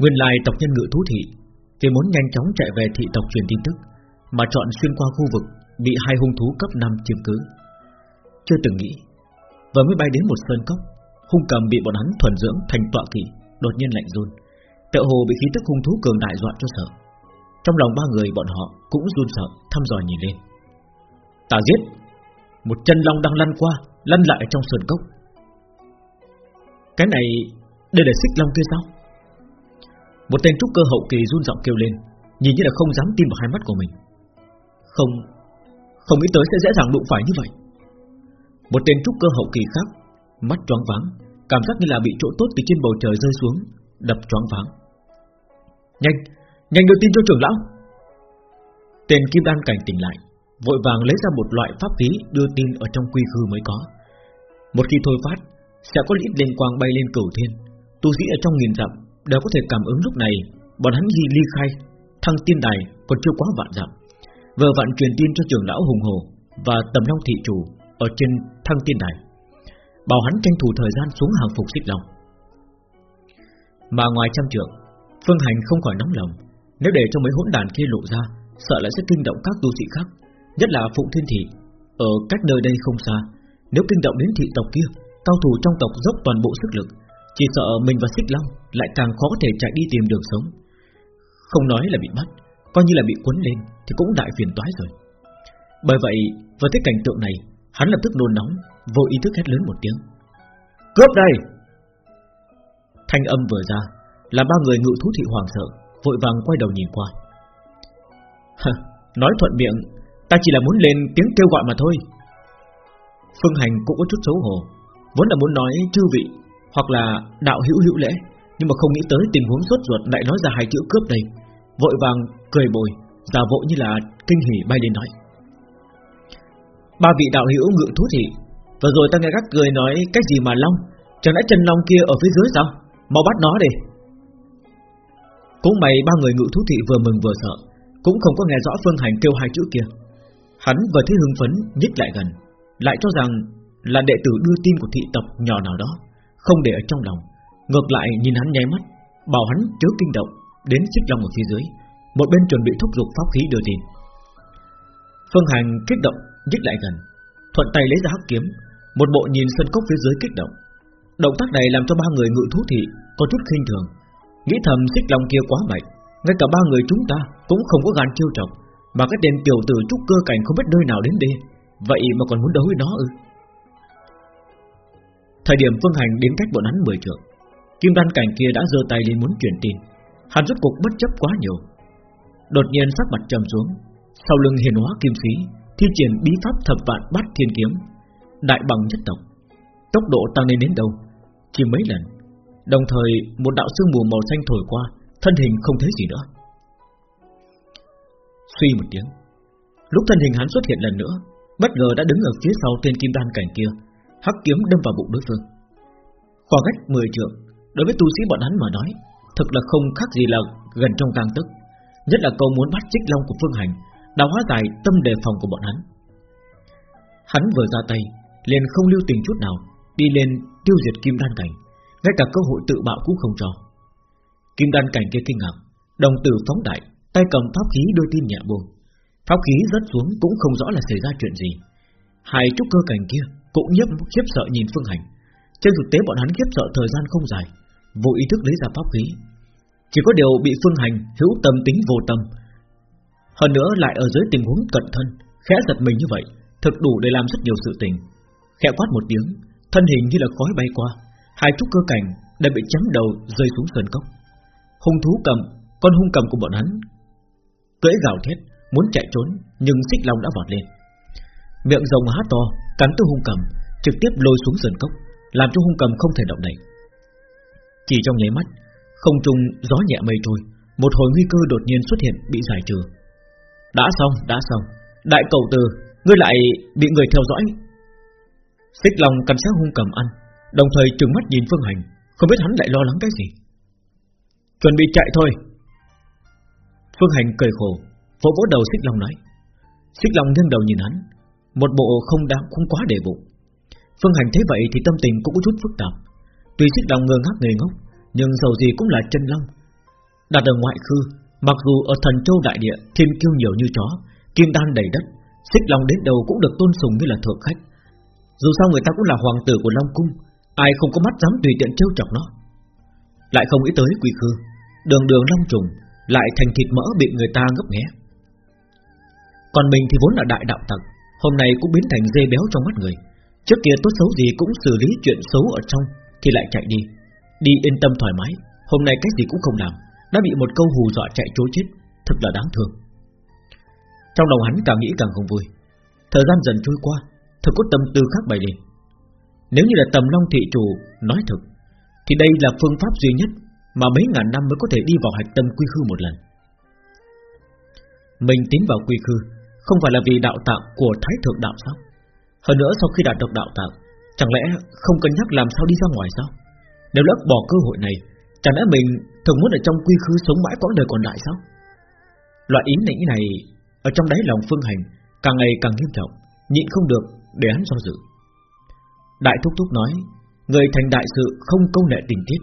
Nguyên lai tộc nhân ngự thú thị Vì muốn nhanh chóng chạy về thị tộc truyền tin tức, Mà chọn xuyên qua khu vực Bị hai hung thú cấp 5 chiếm cứ. Chưa từng nghĩ, Vừa mới bay đến một sơn cốc, Hung cầm bị bọn hắn thuần dưỡng thành tọa kỵ, Đột nhiên lạnh run. Tựa hồ bị khí tức hung thú cường đại dọa cho sợ. Trong lòng ba người bọn họ cũng run sợ, Thăm dò nhìn lên. Ta giết, Một chân long đang lăn qua, Lăn lại trong sơn cốc. Cái này Đây là xích long kia sao? Một tên trúc cơ hậu kỳ run giọng kêu lên Nhìn như là không dám tin vào hai mắt của mình. Không Không nghĩ tới sẽ dễ dàng đụng phải như vậy. Một tên trúc cơ hậu kỳ khác Mắt choáng váng Cảm giác như là bị chỗ tốt từ trên bầu trời rơi xuống Đập choáng váng. Nhanh, nhanh đưa tin cho trưởng lão. Tên kim đan cảnh tỉnh lại Vội vàng lấy ra một loại pháp khí Đưa tin ở trong quy khư mới có. Một khi thôi phát Sẽ có ít liên quang bay lên cửu thiên Tu sĩ ở trong nghìn dặm đều có thể cảm ứng lúc này, Bọn hắn ghi ly khai, Thăng tiên đài còn chưa quá vạn dặm. Vừa vặn truyền tin cho trưởng lão hùng hồ Và tầm long thị chủ Ở trên thăng tiên đài, Bảo hắn tranh thủ thời gian xuống hàng phục xích long. Mà ngoài trăm trượng, Phương Hành không khỏi nóng lòng, Nếu để cho mấy hỗn đàn kia lộ ra, Sợ lại sẽ kinh động các tu sĩ khác, Nhất là Phụng Thiên Thị. Ở cách nơi đây không xa, Nếu kinh động đến thị tộc kia, Cao thủ trong tộc dốc toàn bộ sức lực chỉ sợ mình và Xích Long Lại càng khó có thể chạy đi tìm đường sống. Không nói là bị bắt, Coi như là bị cuốn lên Thì cũng đại phiền toái rồi. Bởi vậy, với thấy cảnh tượng này, Hắn lập tức nôn nóng, Vô ý thức hét lớn một tiếng. Cướp đây! Thanh âm vừa ra, Là ba người ngự thú thị hoàng sợ, Vội vàng quay đầu nhìn qua. Nói thuận miệng, Ta chỉ là muốn lên tiếng kêu gọi mà thôi. Phương Hành cũng có chút xấu hổ, Vốn là muốn nói chư vị hoặc là đạo hữu hữu lễ. Nhưng mà không nghĩ tới tình huống xuất ruột lại nói ra hai chữ cướp đây. Vội vàng cười bồi, Giả vội như là kinh hỉ bay lên nói. Ba vị đạo hữu ngự thú thị, Vừa rồi ta nghe các cười nói cái gì mà long? Chẳng lẽ chân long kia ở phía dưới sao? Mau bắt nó đi. Cũng mày ba người ngự thú thị vừa mừng vừa sợ, Cũng không có nghe rõ Phương Hành kêu hai chữ kia. Hắn vừa thấy hưng phấn nhích lại gần, Lại cho rằng là đệ tử đưa tin của thị tộc nhỏ nào đó. Không để ở trong lòng. Ngược lại, nhìn hắn nháy mắt, Bảo hắn chớ kinh động, Đến xích long ở phía dưới. Một bên chuẩn bị thúc giục pháp khí đưa tin. Phương Hành kích động, nhích lại gần, Thuận tay lấy ra hắc kiếm. Một bộ nhìn sân cốc phía dưới kích động. Động tác này làm cho ba người ngự thú thị Có chút khinh thường. Nghĩ thầm xích long kia quá mạnh, Ngay cả ba người chúng ta cũng không có gan chiêu chọc Mà cái tên tiểu tử trúc cơ cảnh không biết nơi nào đến đây Vậy mà còn muốn đấu với nó ư? Thời điểm phương hành đến cách bọn hắn 10 trượng, Kim đan cảnh kia đã giơ tay lên muốn truyền tin. Hắn rốt cục bất chấp quá nhiều. Đột nhiên sắc mặt trầm xuống, Sau lưng hiền hóa kim khí, Thi triển bí pháp thập vạn bát thiên kiếm, Đại bằng nhất tộc. Tốc độ tăng lên đến đâu? Chỉ mấy lần. Đồng thời, một đạo sương mù màu xanh thổi qua, Thân hình không thấy gì nữa. Suy một tiếng, Lúc thân hình hắn xuất hiện lần nữa, Bất ngờ đã đứng ở phía sau tên kim đan cảnh kia Hắc kiếm đâm vào bụng đối phương. Khoảng cách 10 trượng, Đối với tu sĩ bọn hắn mà nói, Thực là không khác gì là gần trong gang tức Nhất là câu muốn bắt trích long của phương hành, đã hóa giải tâm đề phòng của bọn hắn. Hắn vừa ra tay, liền không lưu tình chút nào, Đi lên tiêu diệt kim đan cảnh, Ngay cả cơ hội tự bạo cũng không cho. Kim đan cảnh kia kinh ngạc, Đồng tử phóng đại, Tay cầm pháp khí đôi tin nhẹ buông. Pháp khí rớt xuống cũng không rõ là xảy ra chuyện gì. Hai trúc cơ cảnh kia cũng nhiếp, khiếp sợ nhìn phương hành. Trên thực tế bọn hắn khiếp sợ thời gian không dài, Vô ý thức lấy ra pháp khí. Chỉ có điều bị phương hành hữu tâm tính vô tâm. Hơn nữa lại ở dưới tình huống cận thân, Khẽ giật mình như vậy, Thực đủ để làm rất nhiều sự tình. Khẽ quát một tiếng, Thân hình như là khói bay qua, Hai trúc cơ cảnh đã bị chấm đầu rơi xuống sơn cốc. Hung thú cầm, Con hung cầm của bọn hắn, Cưỡi gào thét, Muốn chạy trốn, Nhưng xích long đã vọt lên. Miệng rồng há to Cắn tới hung cầm Trực tiếp lôi xuống sườn cốc Làm cho hung cầm không thể động đậy. Chỉ trong nháy mắt Không trung gió nhẹ mây trôi Một hồi nguy cơ đột nhiên xuất hiện bị giải trừ. Đã xong, đã xong. Đại cầu từ, ngươi lại bị người theo dõi. Xích lòng cảnh sát hung cầm ăn Đồng thời trừng mắt nhìn Phương Hành Không biết hắn lại lo lắng cái gì. Chuẩn bị chạy thôi. Phương Hành cười khổ Vỗ vỗ đầu Xích Long nói. Xích Long nghiêng đầu nhìn hắn một bộ không đáng, không quá để bụng. Phương Hành thấy vậy thì tâm tình cũng có chút phức tạp. Tuy Xích đồng ngơ ngác người ngốc, Nhưng dầu gì cũng là chân long. Đặt ở ngoại khư, Mặc dù ở thần châu đại địa, Thiên kiêu nhiều như chó, Kim đan đầy đất, Xích long đến đầu cũng được tôn sùng như là thượng khách. Dù sao người ta cũng là hoàng tử của Long Cung, Ai không có mắt dám tùy tiện trêu chọc nó. Lại không nghĩ tới quỷ khư, Đường đường long trùng, Lại thành thịt mỡ bị người ta ngấp nghé. Còn mình thì vốn là đại đạo tặc Hôm nay cũng biến thành dê béo trong mắt người. Trước kia tốt xấu gì cũng xử lý chuyện xấu ở trong, Thì lại chạy đi. Đi yên tâm thoải mái, Hôm nay cái gì cũng không làm. Đã bị một câu hù dọa chạy trốn chết, Thật là đáng thương. Trong lòng hắn càng nghĩ càng không vui. Thời gian dần trôi qua, Thật có tâm tư khác bày lên. Nếu như là tầm long thị chủ nói thực, Thì đây là phương pháp duy nhất Mà mấy ngàn năm mới có thể đi vào hạch tâm quy khư một lần. Mình tiến vào quy khư không phải là vì đạo tạng của Thái Thượng Đạo sao? Hơn nữa sau khi đạt được đạo tạng, Chẳng lẽ không cân nhắc làm sao đi ra ngoài sao? Nếu lỡ bỏ cơ hội này, Chẳng lẽ mình thường muốn ở trong quy khứ sống mãi quãng đời còn lại sao? Loại ý nghĩ này Ở trong đáy lòng phương hành Càng ngày càng nghiêm trọng, Nhịn không được để hắn do dự. Đại Thúc Thúc nói, Người thành đại sự không câu nệ tình tiết.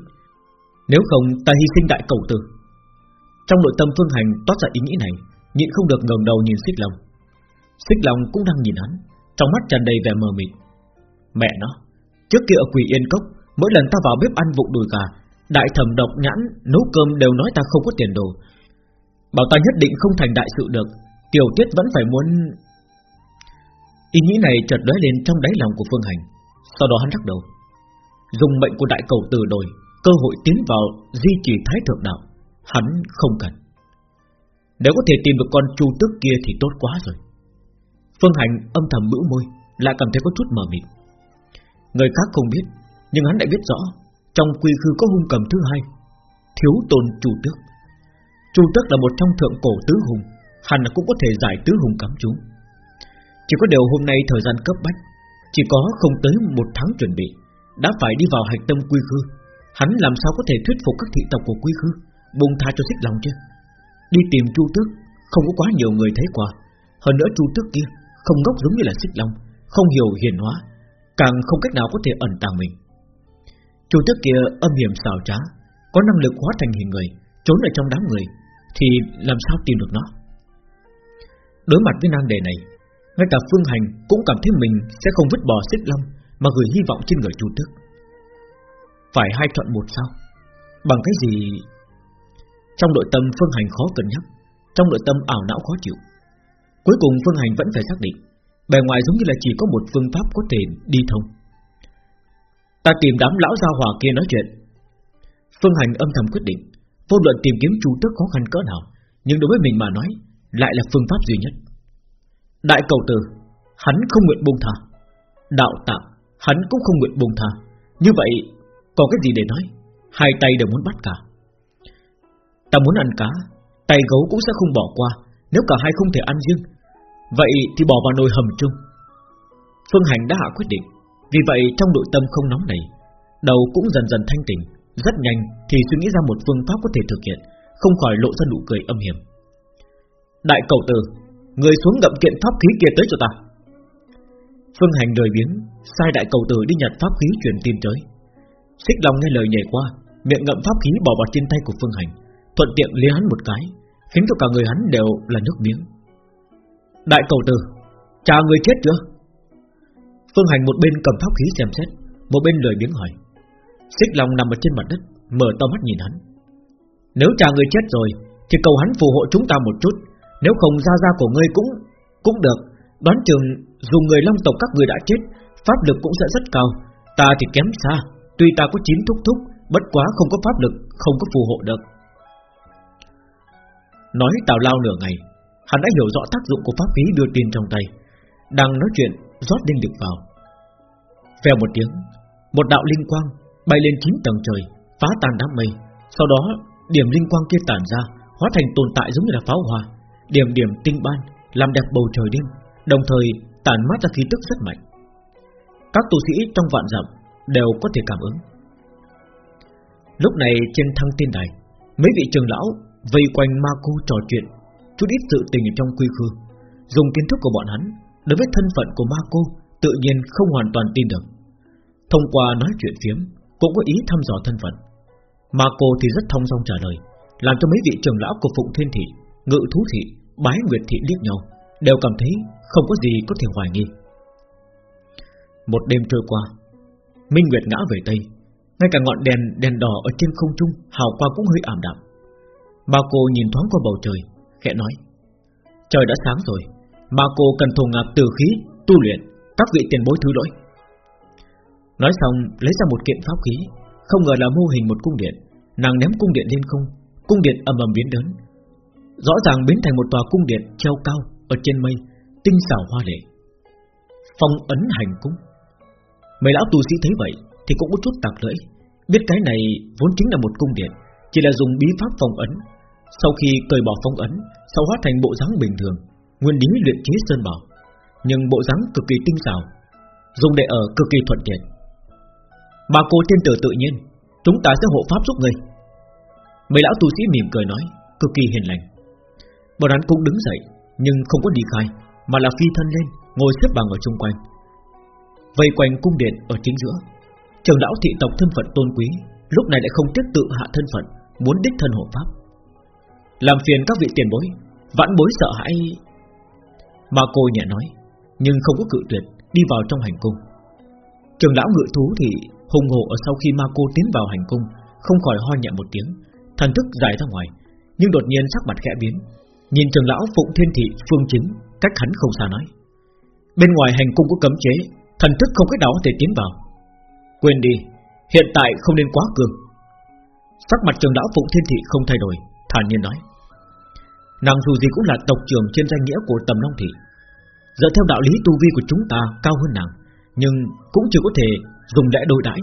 Nếu không, ta hy sinh đại cầu tử Trong nội tâm phương hành toát ra ý nghĩ này, Nhịn không được ngẩng đầu nhìn xích lòng. Xích long cũng đang nhìn hắn, Trong mắt tràn đầy vẻ mờ mịt. Mẹ nó, Trước kia ở quỷ yên cốc, Mỗi lần ta vào bếp ăn vụng đùi gà, Đại thẩm độc nhãn, nấu cơm đều nói ta không có tiền đồ. Bảo ta nhất định không thành đại sự được Tiểu tiết vẫn phải muốn. Ý nghĩ này chợt lóe lên trong đáy lòng của Phương Hành, Sau đó hắn lắc đầu. Dùng mệnh của đại cầu từ đổi Cơ hội tiến vào di trì thái thượng đạo, Hắn không cần. Nếu có thể tìm được con chu tước kia thì tốt quá rồi. Phương Hành âm thầm bĩu môi, Lại cảm thấy có chút mờ mịt. Người khác không biết, Nhưng hắn lại biết rõ, Trong quy khư có hung cầm thứ hai, Thiếu tôn chu tước. Chu tước là một trong thượng cổ tứ hùng, Hẳn cũng có thể giải tứ hùng cắm chúng Chỉ có điều hôm nay thời gian cấp bách, Chỉ có không tới một tháng chuẩn bị, Đã phải đi vào hạch tâm quy khư. Hắn làm sao có thể thuyết phục các thị tộc của quy khư Bùng tha cho thích lòng chứ? Đi tìm chu tước, Không có quá nhiều người thấy qua Hơn nữa chu tước kia không ngốc giống như là xích long, Không hiểu hiền hóa, Càng không cách nào có thể ẩn tàng mình. Chủ tước kia âm hiểm xảo trá, Có năng lực hóa thành hình người, Trốn ở trong đám người, Thì làm sao tìm được nó? Đối mặt với nan đề này, Ngay cả Phương Hành cũng cảm thấy mình Sẽ không vứt bỏ xích long Mà gửi hy vọng trên người chủ Tước. Phải hai chọn một sao? Bằng cái gì? Trong nội tâm Phương Hành khó cân nhắc, Trong nội tâm ảo não khó chịu. Cuối cùng Phương Hành vẫn phải xác định. Bề ngoài giống như là chỉ có một phương pháp có thể đi thông. Ta tìm đám lão gia hòa kia nói chuyện. Phương Hành âm thầm quyết định, Vô luận tìm kiếm chu tước khó khăn cỡ nào, Nhưng đối với mình mà nói, Lại là phương pháp duy nhất. Đại cầu tử, Hắn không nguyện buông tha. Đạo tạng, Hắn cũng không nguyện buông tha. Như vậy, có cái gì để nói? Hai tay đều muốn bắt cả. Ta muốn ăn cá, Tay gấu cũng sẽ không bỏ qua. Nếu cả hai không thể ăn riêng Vậy thì bỏ vào nồi hầm chung. Phương Hành đã hạ quyết định, Vì vậy trong nội tâm không nóng này Đầu cũng dần dần thanh tỉnh, Rất nhanh thì suy nghĩ ra một phương pháp có thể thực hiện, Không khỏi lộ ra nụ cười âm hiểm. Đại cầu tử, Người xuống ngậm kiện pháp khí kia tới cho ta. Phương Hành đời biến Sai đại cầu tử đi nhặt pháp khí truyền tin tới. Xích Long nghe lời nhảy qua, Miệng ngậm pháp khí bỏ vào trên tay của Phương Hành, Thuận tiện lia hắn một cái, Khiến cho cả người hắn đều là nước miếng. Đại cầu tử, Cha người chết chưa? Phương Hành một bên cầm pháp khí xem xét, Một bên lời biếng hỏi. Xích Long nằm ở trên mặt đất, Mở to mắt nhìn hắn. Nếu cha người chết rồi, Thì cầu hắn phù hộ chúng ta một chút. Nếu không ra ra của ngươi cũng Cũng được. Đoán chừng, dù người long tộc các người đã chết, Pháp lực cũng sẽ rất cao. Ta thì kém xa, Tuy ta có chín thúc thúc, Bất quá không có pháp lực, Không có phù hộ được. Nói tào lao nửa ngày Hắn đã hiểu rõ tác dụng của pháp khí đưa tin trong tay. Đang nói chuyện, rót linh lực vào. Vèo một tiếng, Một đạo linh quang bay lên chín tầng trời, Phá tan đám mây. Sau đó, điểm linh quang kia tản ra, Hóa thành tồn tại giống như là pháo hoa. Điểm điểm tinh ban, Làm đẹp bầu trời đêm, Đồng thời tản mát ra khí tức rất mạnh. Các tu sĩ trong vạn dặm Đều có thể cảm ứng. Lúc này trên thăng tiên đài, Mấy vị trường lão vây quanh ma cô trò chuyện Chút ít sự tình trong quy khư. Dùng kiến thức của bọn hắn Đối với thân phận của ma cô Tự nhiên không hoàn toàn tin được. Thông qua nói chuyện phiếm Cũng có ý thăm dò thân phận. Ma cô thì rất thông dong trả lời Làm cho mấy vị trưởng lão của Phụng Thiên Thị Ngự Thú Thị, Bái Nguyệt Thị liếc nhau Đều cảm thấy không có gì có thể hoài nghi. Một đêm trôi qua Minh Nguyệt ngã về Tây Ngay cả ngọn đèn đèn đỏ ở trên không trung Hào quang cũng hơi ảm đạm. Bà cô nhìn thoáng qua bầu trời Khẽ nói. Trời đã sáng rồi Mà cô cần thùng ngạc từ khí, Tu luyện, Các vị tiền bối thứ lỗi. Nói xong, lấy ra một kiện pháp khí, Không ngờ là mô hình một cung điện. Nàng ném cung điện lên không, Cung điện ầm ầm biến lớn. Rõ ràng biến thành một tòa cung điện treo cao Ở trên mây, Tinh xảo hoa lệ. Phong ấn hành cung. Mấy lão tu sĩ thấy vậy Thì cũng có chút tạc lưỡi. Biết cái này vốn chính là một cung điện, Chỉ là dùng bí pháp phong ấn sau khi cởi bỏ phong ấn Sau hóa thành bộ dáng bình thường, Nguyên lý luyện chế sơn bảo, Nhưng bộ dáng cực kỳ tinh xảo, Dùng để ở cực kỳ thuận tiện. Bà cô tiên tử tự nhiên, Chúng ta sẽ hộ pháp giúp người Mấy lão tu sĩ mỉm cười nói, Cực kỳ hiền lành. Bọn hắn cũng đứng dậy, Nhưng không có đi khai, Mà là phi thân lên, Ngồi xếp bằng ở chung quanh. Vây quanh cung điện ở chính giữa Trường lão thị tộc thân phận tôn quý, Lúc này lại không tiếp tự hạ thân phận, Muốn đích thân hộ pháp. Làm phiền các vị tiền bối, Vãn bối sợ hãi. Mà cô nhẹ nói, Nhưng không có cự tuyệt, Đi vào trong hành cung. Trường lão ngự thú thì hùng hổ ở sau khi ma cô tiến vào hành cung, Không khỏi ho nhẹ một tiếng, Thần thức dài ra ngoài, Nhưng đột nhiên sắc mặt khẽ biến. Nhìn trường lão Phụng Thiên Thị Phương Chính, Cách hắn không xa nói. Bên ngoài hành cung có cấm chế, Thần thức không cách nào có thể tiến vào. Quên đi, Hiện tại không nên quá cường. Sắc mặt trường lão Phụng Thiên Thị không thay đổi Thản nhiên nói. Nàng dù gì cũng là tộc trưởng trên danh nghĩa của Tầm Long Thị. Dựa theo đạo lý tu vi của chúng ta cao hơn nàng, Nhưng cũng chưa có thể dùng lẽ đối đãi.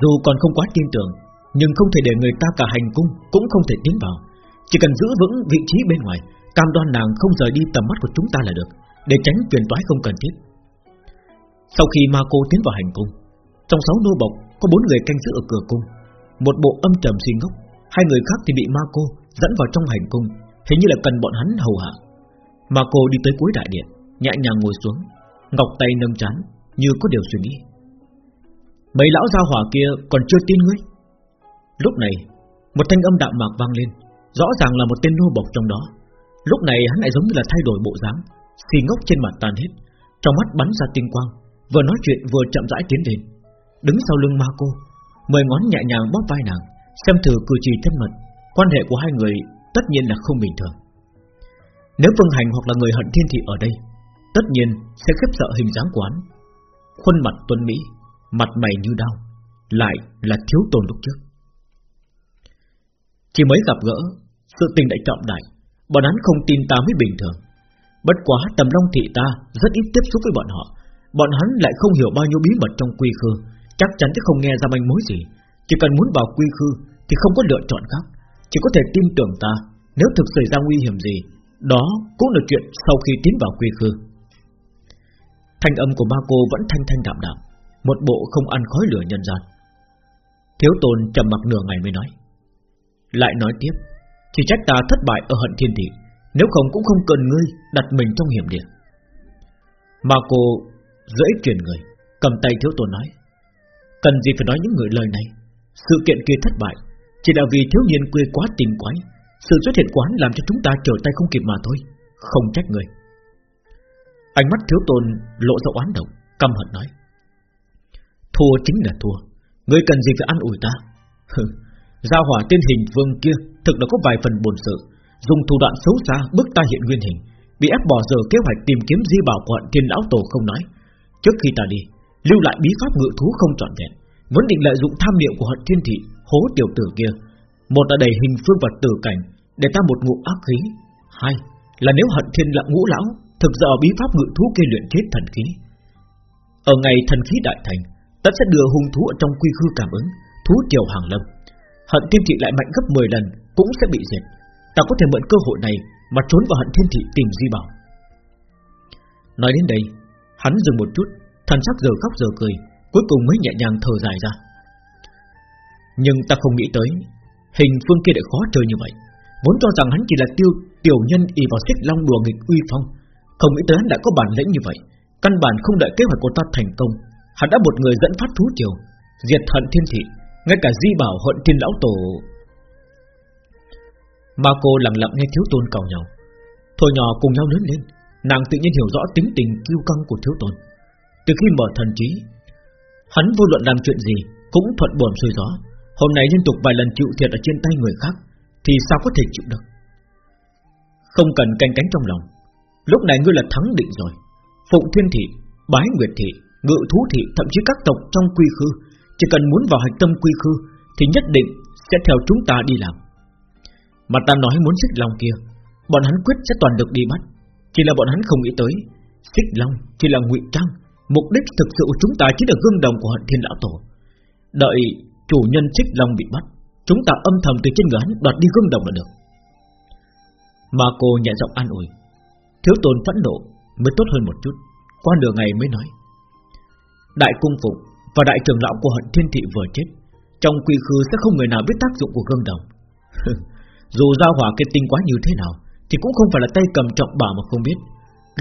Dù còn không quá tin tưởng, Nhưng không thể để người ta cả hành cung Cũng không thể tiến vào. Chỉ cần giữ vững vị trí bên ngoài, Cam đoan nàng không rời đi tầm mắt của chúng ta là được, Để tránh truyền toái không cần thiết. Sau khi ma cô tiến vào hành cung, Trong sáu nô bộc Có bốn người canh giữ ở cửa cung, Một bộ âm trầm suy ngốc Hai người khác thì bị ma cô dẫn vào trong hành cung, Hình như là cần bọn hắn hầu hạ. Ma cô đi tới cuối đại điện, Nhẹ nhàng ngồi xuống, Ngọc tay nâng chán, Như có điều suy nghĩ. Mấy lão gia hỏa kia còn chưa tin ngươi? Lúc này, Một thanh âm đạm mạc vang lên, Rõ ràng là một tên nô bộc trong đó. Lúc này hắn lại giống như là thay đổi bộ dáng, Xì ngốc trên mặt tan hết, Trong mắt bắn ra tinh quang, Vừa nói chuyện vừa chậm rãi tiến đến Đứng sau lưng ma cô, Mười ngón nhẹ nhàng bóp vai nàng Xem thử cử chỉ thân mật, Quan hệ của hai người tất nhiên là không bình thường. Nếu vân Hành hoặc là người hận thiên thị ở đây, Tất nhiên sẽ khiếp sợ hình dáng quán Khuôn mặt tuấn Mỹ, Mặt mày như đau Lại là thiếu tồn lúc trước. Chỉ mới gặp gỡ, Sự tình đã trọng đại Bọn hắn không tin ta mới bình thường. Bất quá tầm long thị ta Rất ít tiếp xúc với bọn họ, Bọn hắn lại không hiểu bao nhiêu bí mật trong quy khư, Chắc chắn sẽ không nghe ra manh mối gì. Chỉ cần muốn vào quy khư Thì không có lựa chọn khác. Chỉ có thể tin tưởng ta, Nếu thực xảy ra nguy hiểm gì, Đó cũng là chuyện sau khi tiến vào quy khư. Thanh âm của ba cô vẫn thanh thanh đạm đạm, Một bộ không ăn khói lửa nhân gian. Thiếu tôn trầm mặc nửa ngày mới nói, Lại nói tiếp, Chỉ trách ta thất bại ở hận thiên thị, Nếu không cũng không cần ngươi đặt mình trong hiểm địa. Mà cô dễ truyền người, Cầm tay thiếu tôn nói, Cần gì phải nói những người lời này? Sự kiện kia thất bại, Chỉ là vì thiếu niên quê quá tình quái. Sự xuất hiện quán làm cho chúng ta trở tay không kịp mà thôi, Không trách người. Ánh mắt thiếu tôn lộ ra oán độc Căm hận nói. Thua chính là thua Ngươi cần gì phải ăn ủi ta? Giao hỏa tiên hình vương kia Thực đã có vài phần buồn sự, Dùng thủ đoạn xấu xa bức ta hiện nguyên hình, Bị ép bỏ giờ kế hoạch tìm kiếm di bảo của hận thiên lão tổ không nói. Trước khi ta đi, Lưu lại bí pháp ngự thú không trọn vẹn. Vẫn định lợi dụng tham niệm của hận thiên thị Hố tiểu tử kia. Một là đầy hình phương vật tử cảnh, Để ta một ngụ ác khí. Hai là nếu hận thiên lặng ngũ lão, Thực giờ bí pháp ngự thú kia luyện chết thần khí. Ở ngày thần khí đại thành, Tất sẽ đưa hung thú ở trong quy khư cảm ứng, Thú tiểu hàng lâm. Hận thiên thị lại mạnh gấp 10 lần, Cũng sẽ bị diệt. Ta có thể mượn cơ hội này Mà trốn vào hận thiên thị tìm di bảo. Nói đến đây, Hắn dừng một chút, Thần sắc giờ khóc giờ cười. Cuối cùng mới nhẹ nhàng thở dài ra. Nhưng ta không nghĩ tới, Hình phương kia lại khó chơi như vậy. Vốn cho rằng hắn chỉ là tiêu, tiểu nhân y vào xích long đùa nghịch uy phong. Không nghĩ tới hắn đã có bản lĩnh như vậy. Căn bản không đợi kế hoạch của ta thành công. Hắn đã một người dẫn phát thú triều, Diệt hận thiên thị, Ngay cả di bảo hận thiên lão tổ. Mà cô lặng lặng nghe thiếu tôn cầu nhau. Thôi nhỏ cùng nhau lớn lên, Nàng tự nhiên hiểu rõ tính tình kiêu căng của thiếu tôn. Từ khi mở thần trí Hắn vô luận làm chuyện gì Cũng thuận buồm xuôi gió. Hôm nay liên tục vài lần chịu thiệt ở trên tay người khác Thì sao có thể chịu được? Không cần canh cánh trong lòng. Lúc này ngươi là thắng định rồi. Phụng Thiên Thị, Bái Nguyệt Thị Ngự Thú Thị, thậm chí các tộc trong quy khư Chỉ cần muốn vào hạch tâm quy khư Thì nhất định sẽ theo chúng ta đi làm. Mà ta nói muốn xích long kia Bọn hắn quyết sẽ toàn được đi bắt. Chỉ là bọn hắn không nghĩ tới Xích long chỉ là ngụy trang. Mục đích thực sự của chúng ta chỉ là gương đồng của hận thiên lão tổ. Đợi chủ nhân xích long bị bắt, Chúng ta âm thầm từ trên người hắn đoạt đi gương đồng là được. Mà cô nhẹ giọng an ủi. Thiếu tôn phẫn nộ mới tốt hơn một chút, Qua nửa ngày mới nói. Đại cung phụng và đại trưởng lão của hận thiên thị vừa chết, Trong quy khư sẽ không người nào biết tác dụng của gương đồng. Dù giao hỏa kết tinh quá như thế nào, Thì cũng không phải là tay cầm trọng bảo mà không biết.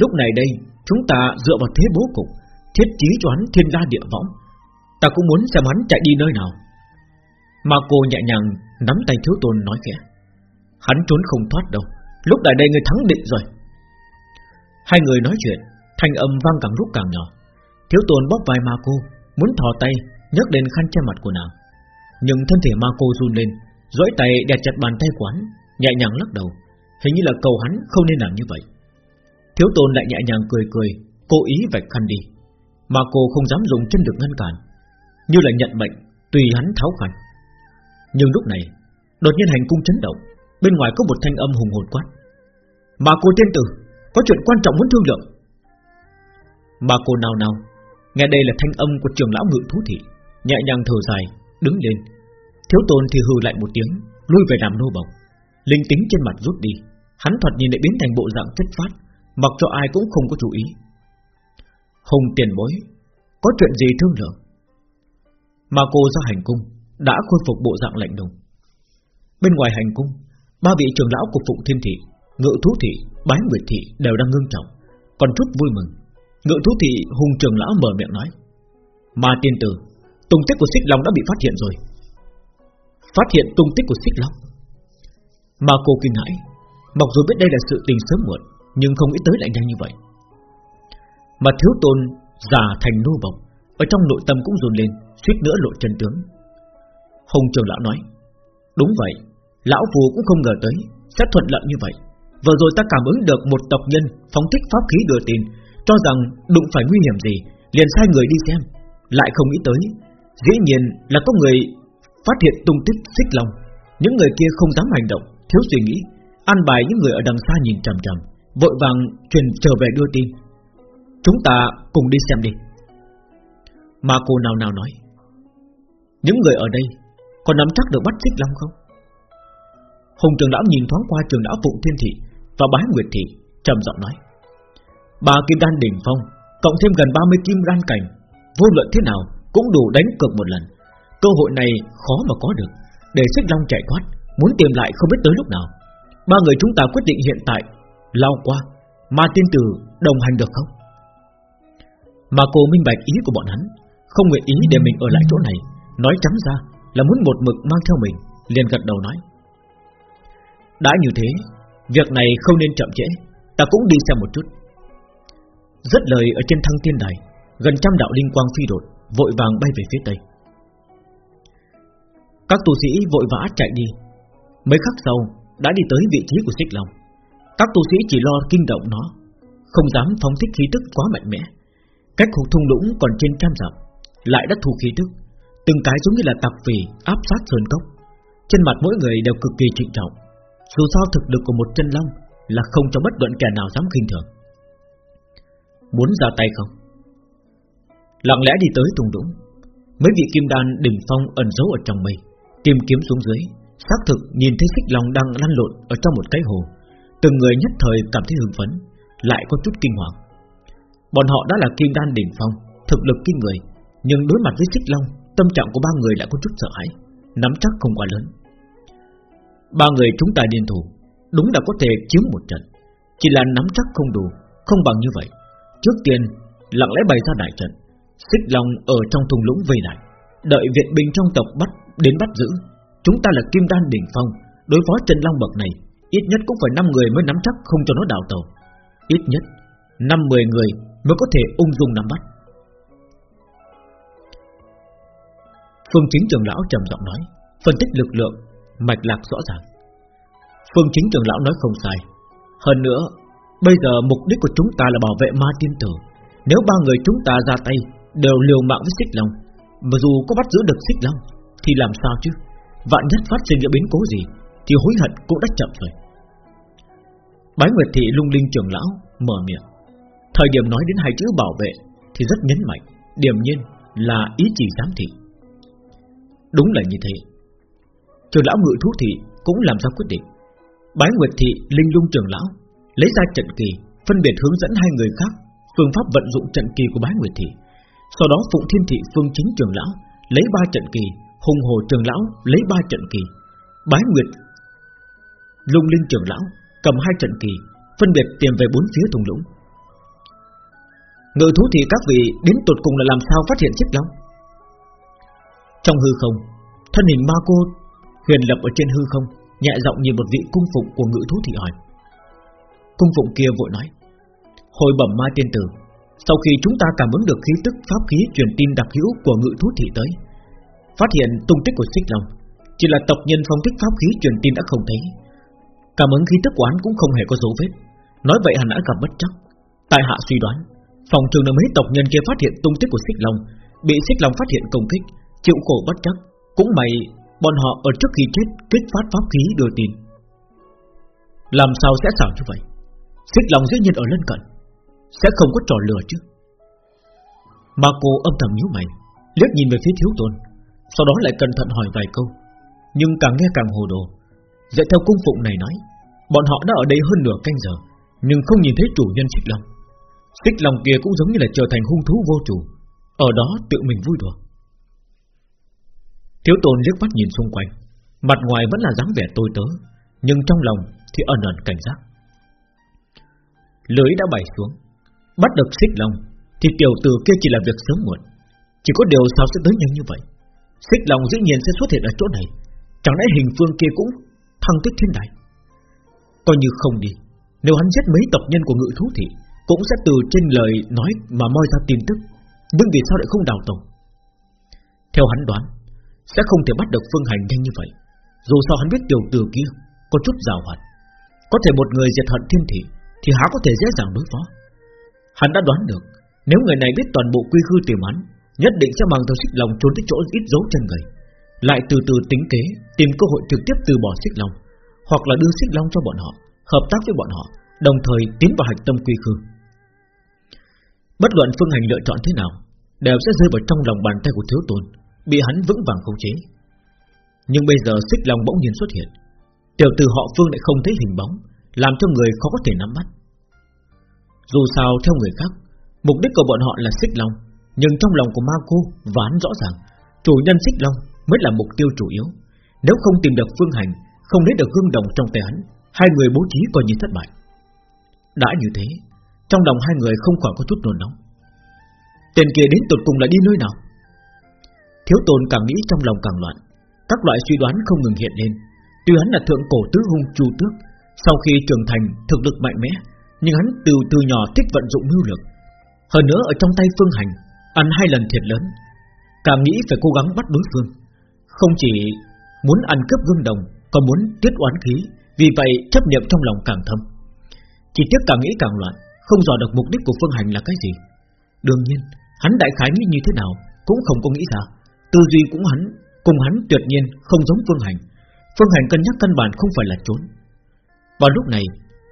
Lúc này đây, Chúng ta dựa vào thế bố cục Thiết trí cho hắn thiên la địa võng. Ta cũng muốn xem hắn chạy đi nơi nào. Mà cô nhẹ nhàng Nắm tay thiếu tôn nói khẽ. Hắn trốn không thoát đâu. Lúc tại đây người thắng định rồi. Hai người nói chuyện, Thanh âm vang càng lúc càng nhỏ. Thiếu tôn bóp vai ma cô, Muốn thò tay nhấc lên khăn che mặt của nàng. Nhưng thân thể ma cô run lên, duỗi tay đè chặt bàn tay quán Nhẹ nhàng lắc đầu. Hình như là cầu hắn không nên làm như vậy. Thiếu tôn lại nhẹ nhàng cười cười, Cố ý vạch khăn đi. Mà cô không dám dùng chân được ngăn cản, Như là nhận mệnh Tùy hắn tháo khăn. Nhưng lúc này, Đột nhiên hành cung chấn động, Bên ngoài có một thanh âm hùng hồn quát. Mà cô tiên tử, Có chuyện quan trọng muốn thương lượng. Mà cô nào nào, Nghe đây là thanh âm của trường lão ngự thú thị, Nhẹ nhàng thở dài, Đứng lên. Thiếu tôn thì hừ lại một tiếng, Lui về làm nô bộc. Linh tính trên mặt rút đi, Hắn thoạt nhìn lại biến thành bộ dạng chất phát, Mặc cho ai cũng không có chú ý. Hùng tiền bối Có chuyện gì thương lượng? Mà cô ra hành cung Đã khôi phục bộ dạng lạnh lùng. Bên ngoài hành cung Ba vị trưởng lão của Phụng Thiên Thị Ngự Thú Thị, Bái Nguyệt Thị đều đang ngưng trọng Còn chút vui mừng. Ngự Thú Thị hùng trưởng lão mở miệng nói Mà tiên tử Tung tích của xích long đã bị phát hiện rồi. Phát hiện tung tích của xích long? Mà cô kinh hãi Mặc dù biết đây là sự tình sớm muộn Nhưng không nghĩ tới lại nhanh như vậy. Mà thiếu tôn già thành nô bộc, Ở trong nội tâm cũng dồn lên, suýt nữa lộ chân tướng. Hồng trường lão nói, Đúng vậy, Lão phù cũng không ngờ tới, Sẽ thuận lợi như vậy. Vừa rồi ta cảm ứng được một tộc nhân Phóng thích pháp khí đưa tin, Cho rằng đụng phải nguy hiểm gì, Liền sai người đi xem. Lại không nghĩ tới, Dĩ nhiên là có người phát hiện tung tích xích long. Những người kia không dám hành động, Thiếu suy nghĩ, An bài những người ở đằng xa nhìn chằm chằm, Vội vàng truyền trở về đưa tin Chúng ta cùng đi xem đi. Mà cô nào nào nói, Những người ở đây Còn nắm chắc được bắt xích long không? Hùng trường lão nhìn thoáng qua trường lão Phụng Thiên Thị Và bái Nguyệt Thị, trầm giọng nói, Ba kim đan đỉnh phong, Cộng thêm gần 30 kim đan cảnh, Vô luận thế nào cũng đủ đánh cược một lần. Cơ hội này khó mà có được, Để xích long chạy thoát, Muốn tìm lại không biết tới lúc nào. Ba người chúng ta quyết định hiện tại, Lao qua Mà tiên tử đồng hành được không? Mà cô minh bạch ý của bọn hắn, Không nguyện ý để mình ở lại chỗ này, Nói trắng ra là muốn một mực mang theo mình, liền gật đầu nói. Đã như thế, Việc này không nên chậm trễ, Ta cũng đi xem một chút. Rất lời ở trên thăng tiên đài, Gần trăm đạo linh quang phi đột, Vội vàng bay về phía tây. Các tu sĩ vội vã chạy đi. Mấy khắc sau, Đã đi tới vị trí của xích long. Các tu sĩ chỉ lo kinh động nó, Không dám phóng thích khí tức quá mạnh mẽ. Cách khu thung lũng còn trên trăm dặm, Lại đã thu khí tức Từng cái giống như là tạp vì áp sát sơn cốc. Trên mặt mỗi người đều cực kỳ trịnh trọng, Dù sao thực lực của một chân long Là không cho bất luận kẻ nào dám khinh thường. Muốn ra tay không? Lặng lẽ đi tới thung lũng, Mấy vị kim đan đỉnh phong ẩn giấu ở trong mây, Tìm kiếm xuống dưới, Xác thực nhìn thấy xích long đang lăn lộn Ở trong một cái hồ. Từng người nhất thời cảm thấy hưng phấn, Lại có chút kinh hoàng. Bọn họ đã là kim đan đỉnh phong, Thực lực kinh người, Nhưng đối mặt với xích long, Tâm trạng của ba người lại có chút sợ hãi, Nắm chắc không quá lớn. Ba người chúng ta điên thủ Đúng là có thể chiếm một trận, Chỉ là nắm chắc không đủ, Không bằng như vậy. Trước tiên, lặng lẽ bày ra đại trận, Xích Long ở trong thùng lũng vây lại, Đợi viện binh trong tộc bắt, đến bắt giữ. Chúng ta là kim đan đỉnh phong, Đối phó chân long bậc này, Ít nhất cũng phải 5 người mới nắm chắc không cho nó đào tàu Ít nhất 5-10 người mới có thể ung dung nắm bắt. Phương chính trưởng lão trầm giọng nói, Phân tích lực lượng, Mạch lạc rõ ràng. Phương chính trưởng lão nói không sai. Hơn nữa, Bây giờ mục đích của chúng ta là bảo vệ ma tiên tử. Nếu ba người chúng ta ra tay, Đều liều mạng với xích long, Mà dù có bắt giữ được xích long, Thì làm sao chứ? Vạn nhất phát sinh ra biến cố gì, Thì hối hận cũng đã chậm rồi. Bái Nguyệt Thị lung linh trưởng lão Mở miệng. Thời điểm nói đến hai chữ bảo vệ Thì rất nhấn mạnh Điểm nhiên là ý chỉ giám thị. Đúng là như thế. Trường lão ngự thú thị cũng làm ra quyết định. Bái Nguyệt Thị, linh lung trường lão Lấy ra trận kỳ, Phân biệt hướng dẫn hai người khác Phương pháp vận dụng trận kỳ của Bái Nguyệt Thị. Sau đó Phụng Thiên Thị, Phương Chính trường lão Lấy ba trận kỳ, Hùng Hồ trường lão lấy ba trận kỳ, Bái Nguyệt Lung Linh trưởng lão cầm hai trận kỳ, Phân biệt tìm về bốn phía thùng lũng. Ngự thú thì các vị Đến tột cùng là làm sao phát hiện xích long Trong hư không, Thân hình ma cô huyền lập ở trên hư không, Nhẹ giọng nhìn một vị cung phụng của ngự thú thị hỏi. Cung phụng kia vội nói, Hồi bẩm ma tiên tử, Sau khi chúng ta cảm ứng được khí tức pháp khí truyền tin đặc hữu của ngự thú thị tới, Phát hiện tung tích của xích long, Chỉ là tộc nhân phong thích pháp khí truyền tin đã không thấy. Cảm ứng khí tức quán cũng không hề có dấu vết, Nói vậy hắn đã gặp bất chắc. Tại hạ suy đoán Phòng trường là mấy tộc nhân kia phát hiện tung tích của xích long, Bị xích long phát hiện công kích, Chịu khổ bất chắc. Cũng may, bọn họ ở trước khi chết, Kích phát pháp khí đưa tin. Làm sao sẽ xảo như vậy? Xích long dĩ nhiên ở lân cận, Sẽ không có trò lừa chứ. Mà cô âm thầm nhíu mày, liếc nhìn về phía thiếu tôn Sau đó lại cẩn thận hỏi vài câu. Nhưng càng nghe càng hồ đồ. Dạy theo cung phụng này nói, Bọn họ đã ở đây hơn nửa canh giờ, Nhưng không nhìn thấy chủ nhân xích long. Xích long kia cũng giống như là trở thành hung thú vô chủ. Ở đó tự mình vui đùa. Thiếu tôn liếc mắt nhìn xung quanh. Mặt ngoài vẫn là dáng vẻ tôi tớ, Nhưng trong lòng thì ẩn ẩn cảnh giác. Lưới đã bày xuống. Bắt được xích long Thì tiểu tử kia chỉ là việc sớm muộn. Chỉ có điều sao sẽ tới nhanh như vậy? Xích long dĩ nhiên sẽ xuất hiện ở chỗ này. Chẳng lẽ hình phương kia cũng thăng tích thiên đại? Coi như không đi. Nếu hắn giết mấy tộc nhân của ngự thú thị cũng sẽ từ trên lời nói mà moi ra tin tức. Nhưng vì sao lại không đào tẩu? Theo hắn đoán, Sẽ không thể bắt được phương hành nhanh như vậy. Dù sao hắn biết tiểu tử kia Có chút rào hoạt. Có thể một người diệt hận thiên thị Thì há có thể dễ dàng đối phó. Hắn đã đoán được, Nếu người này biết toàn bộ quy khư tìm hắn, Nhất định sẽ mang theo xích lòng trốn tới chỗ ít dấu chân người. Lại từ từ tính kế, Tìm cơ hội trực tiếp từ bỏ xích long, Hoặc là đưa xích long cho bọn họ, Hợp tác với bọn họ, Đồng thời tiến vào hạch tâm quy khư. Bất luận phương hành lựa chọn thế nào Đều sẽ rơi vào trong lòng bàn tay của thiếu tôn Bị hắn vững vàng khống chế Nhưng bây giờ xích long bỗng nhiên xuất hiện Tiểu từ họ phương lại không thấy hình bóng Làm cho người khó có thể nắm bắt Dù sao theo người khác Mục đích của bọn họ là xích long Nhưng trong lòng của ma cô ván rõ ràng Chủ nhân xích long mới là mục tiêu chủ yếu. Nếu không tìm được phương hành, không lấy được gương đồng trong tay hắn, hai người bố trí coi như thất bại. Đã như thế, trong lòng hai người không khỏi có chút nôn nóng. Tên kia đến tột cùng là đi nơi nào? Thiếu tôn càng nghĩ trong lòng càng loạn, các loại suy đoán không ngừng hiện lên. Tuy hắn là thượng cổ tứ hung chu tước, sau khi trưởng thành thực lực mạnh mẽ, nhưng hắn từ từ nhỏ thích vận dụng mưu lược. Hơn nữa ở trong tay phương hành, ăn hai lần thiệt lớn, càng nghĩ phải cố gắng bắt đối phương. Không chỉ muốn ăn cướp gương đồng Còn muốn tiết oán khí Vì vậy chấp niệm trong lòng càng thâm Chỉ tiếc càng nghĩ càng loạn không dò được mục đích của Phương Hành là cái gì. Đương nhiên, Hắn đại khái nghĩ như thế nào Cũng không có nghĩ ra. Tư duy cũng hắn, Cùng hắn tuyệt nhiên không giống Phương Hành. Phương Hành cân nhắc căn bản không phải là trốn. Vào lúc này,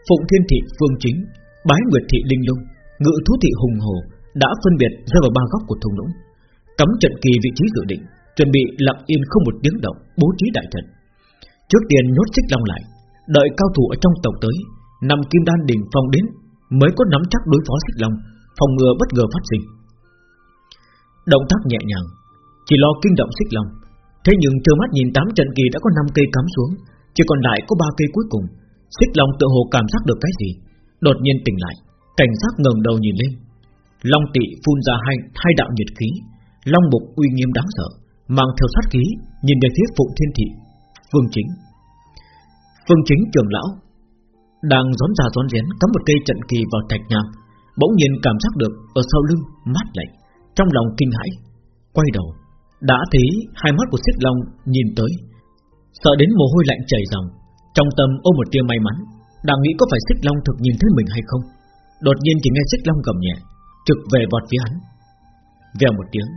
Phụng Thiên Thị, Phương Chính, Bái Nguyệt Thị, Linh Lung, Ngự Thú Thị, Hùng Hồ Đã phân biệt rơi vào ba góc của thùng lũng. Cấm trận kỳ vị trí dự định, Chuẩn bị lặng yên không một tiếng động, Bố trí đại trận. Trước tiên nhốt xích long lại, Đợi cao thủ ở trong tộc tới Nằm kim đan đỉnh phong đến Mới có nắm chắc đối phó xích long Phòng ngừa bất ngờ phát sinh. Động tác nhẹ nhàng Chỉ lo kinh động xích long. Thế nhưng trơ mắt nhìn tám trận kỳ đã có 5 cây cắm xuống Chỉ còn lại có ba cây cuối cùng. Xích long tự hồ cảm giác được cái gì Đột nhiên tỉnh lại Cảnh giác ngẩng đầu nhìn lên. Long tị phun ra hai, hai đạo nhiệt khí Long mục uy nghiêm đáng sợ mang theo sát khí nhìn về phía phụ Thiên Thị, Phương Chính. Phương Chính trưởng lão đang rón ra rón rén, Cắm một cây trận kỳ vào thạch nham Bỗng nhiên cảm giác được ở sau lưng mát lạnh, Trong lòng kinh hãi. Quay đầu, Đã thấy hai mắt của xích long nhìn tới. Sợ đến mồ hôi lạnh chảy ròng Trong tâm ôm một tia may mắn, Đang nghĩ có phải xích long thực nhìn thấy mình hay không. Đột nhiên chỉ nghe xích long gầm nhẹ, Trực về vọt phía hắn. Vèo một tiếng,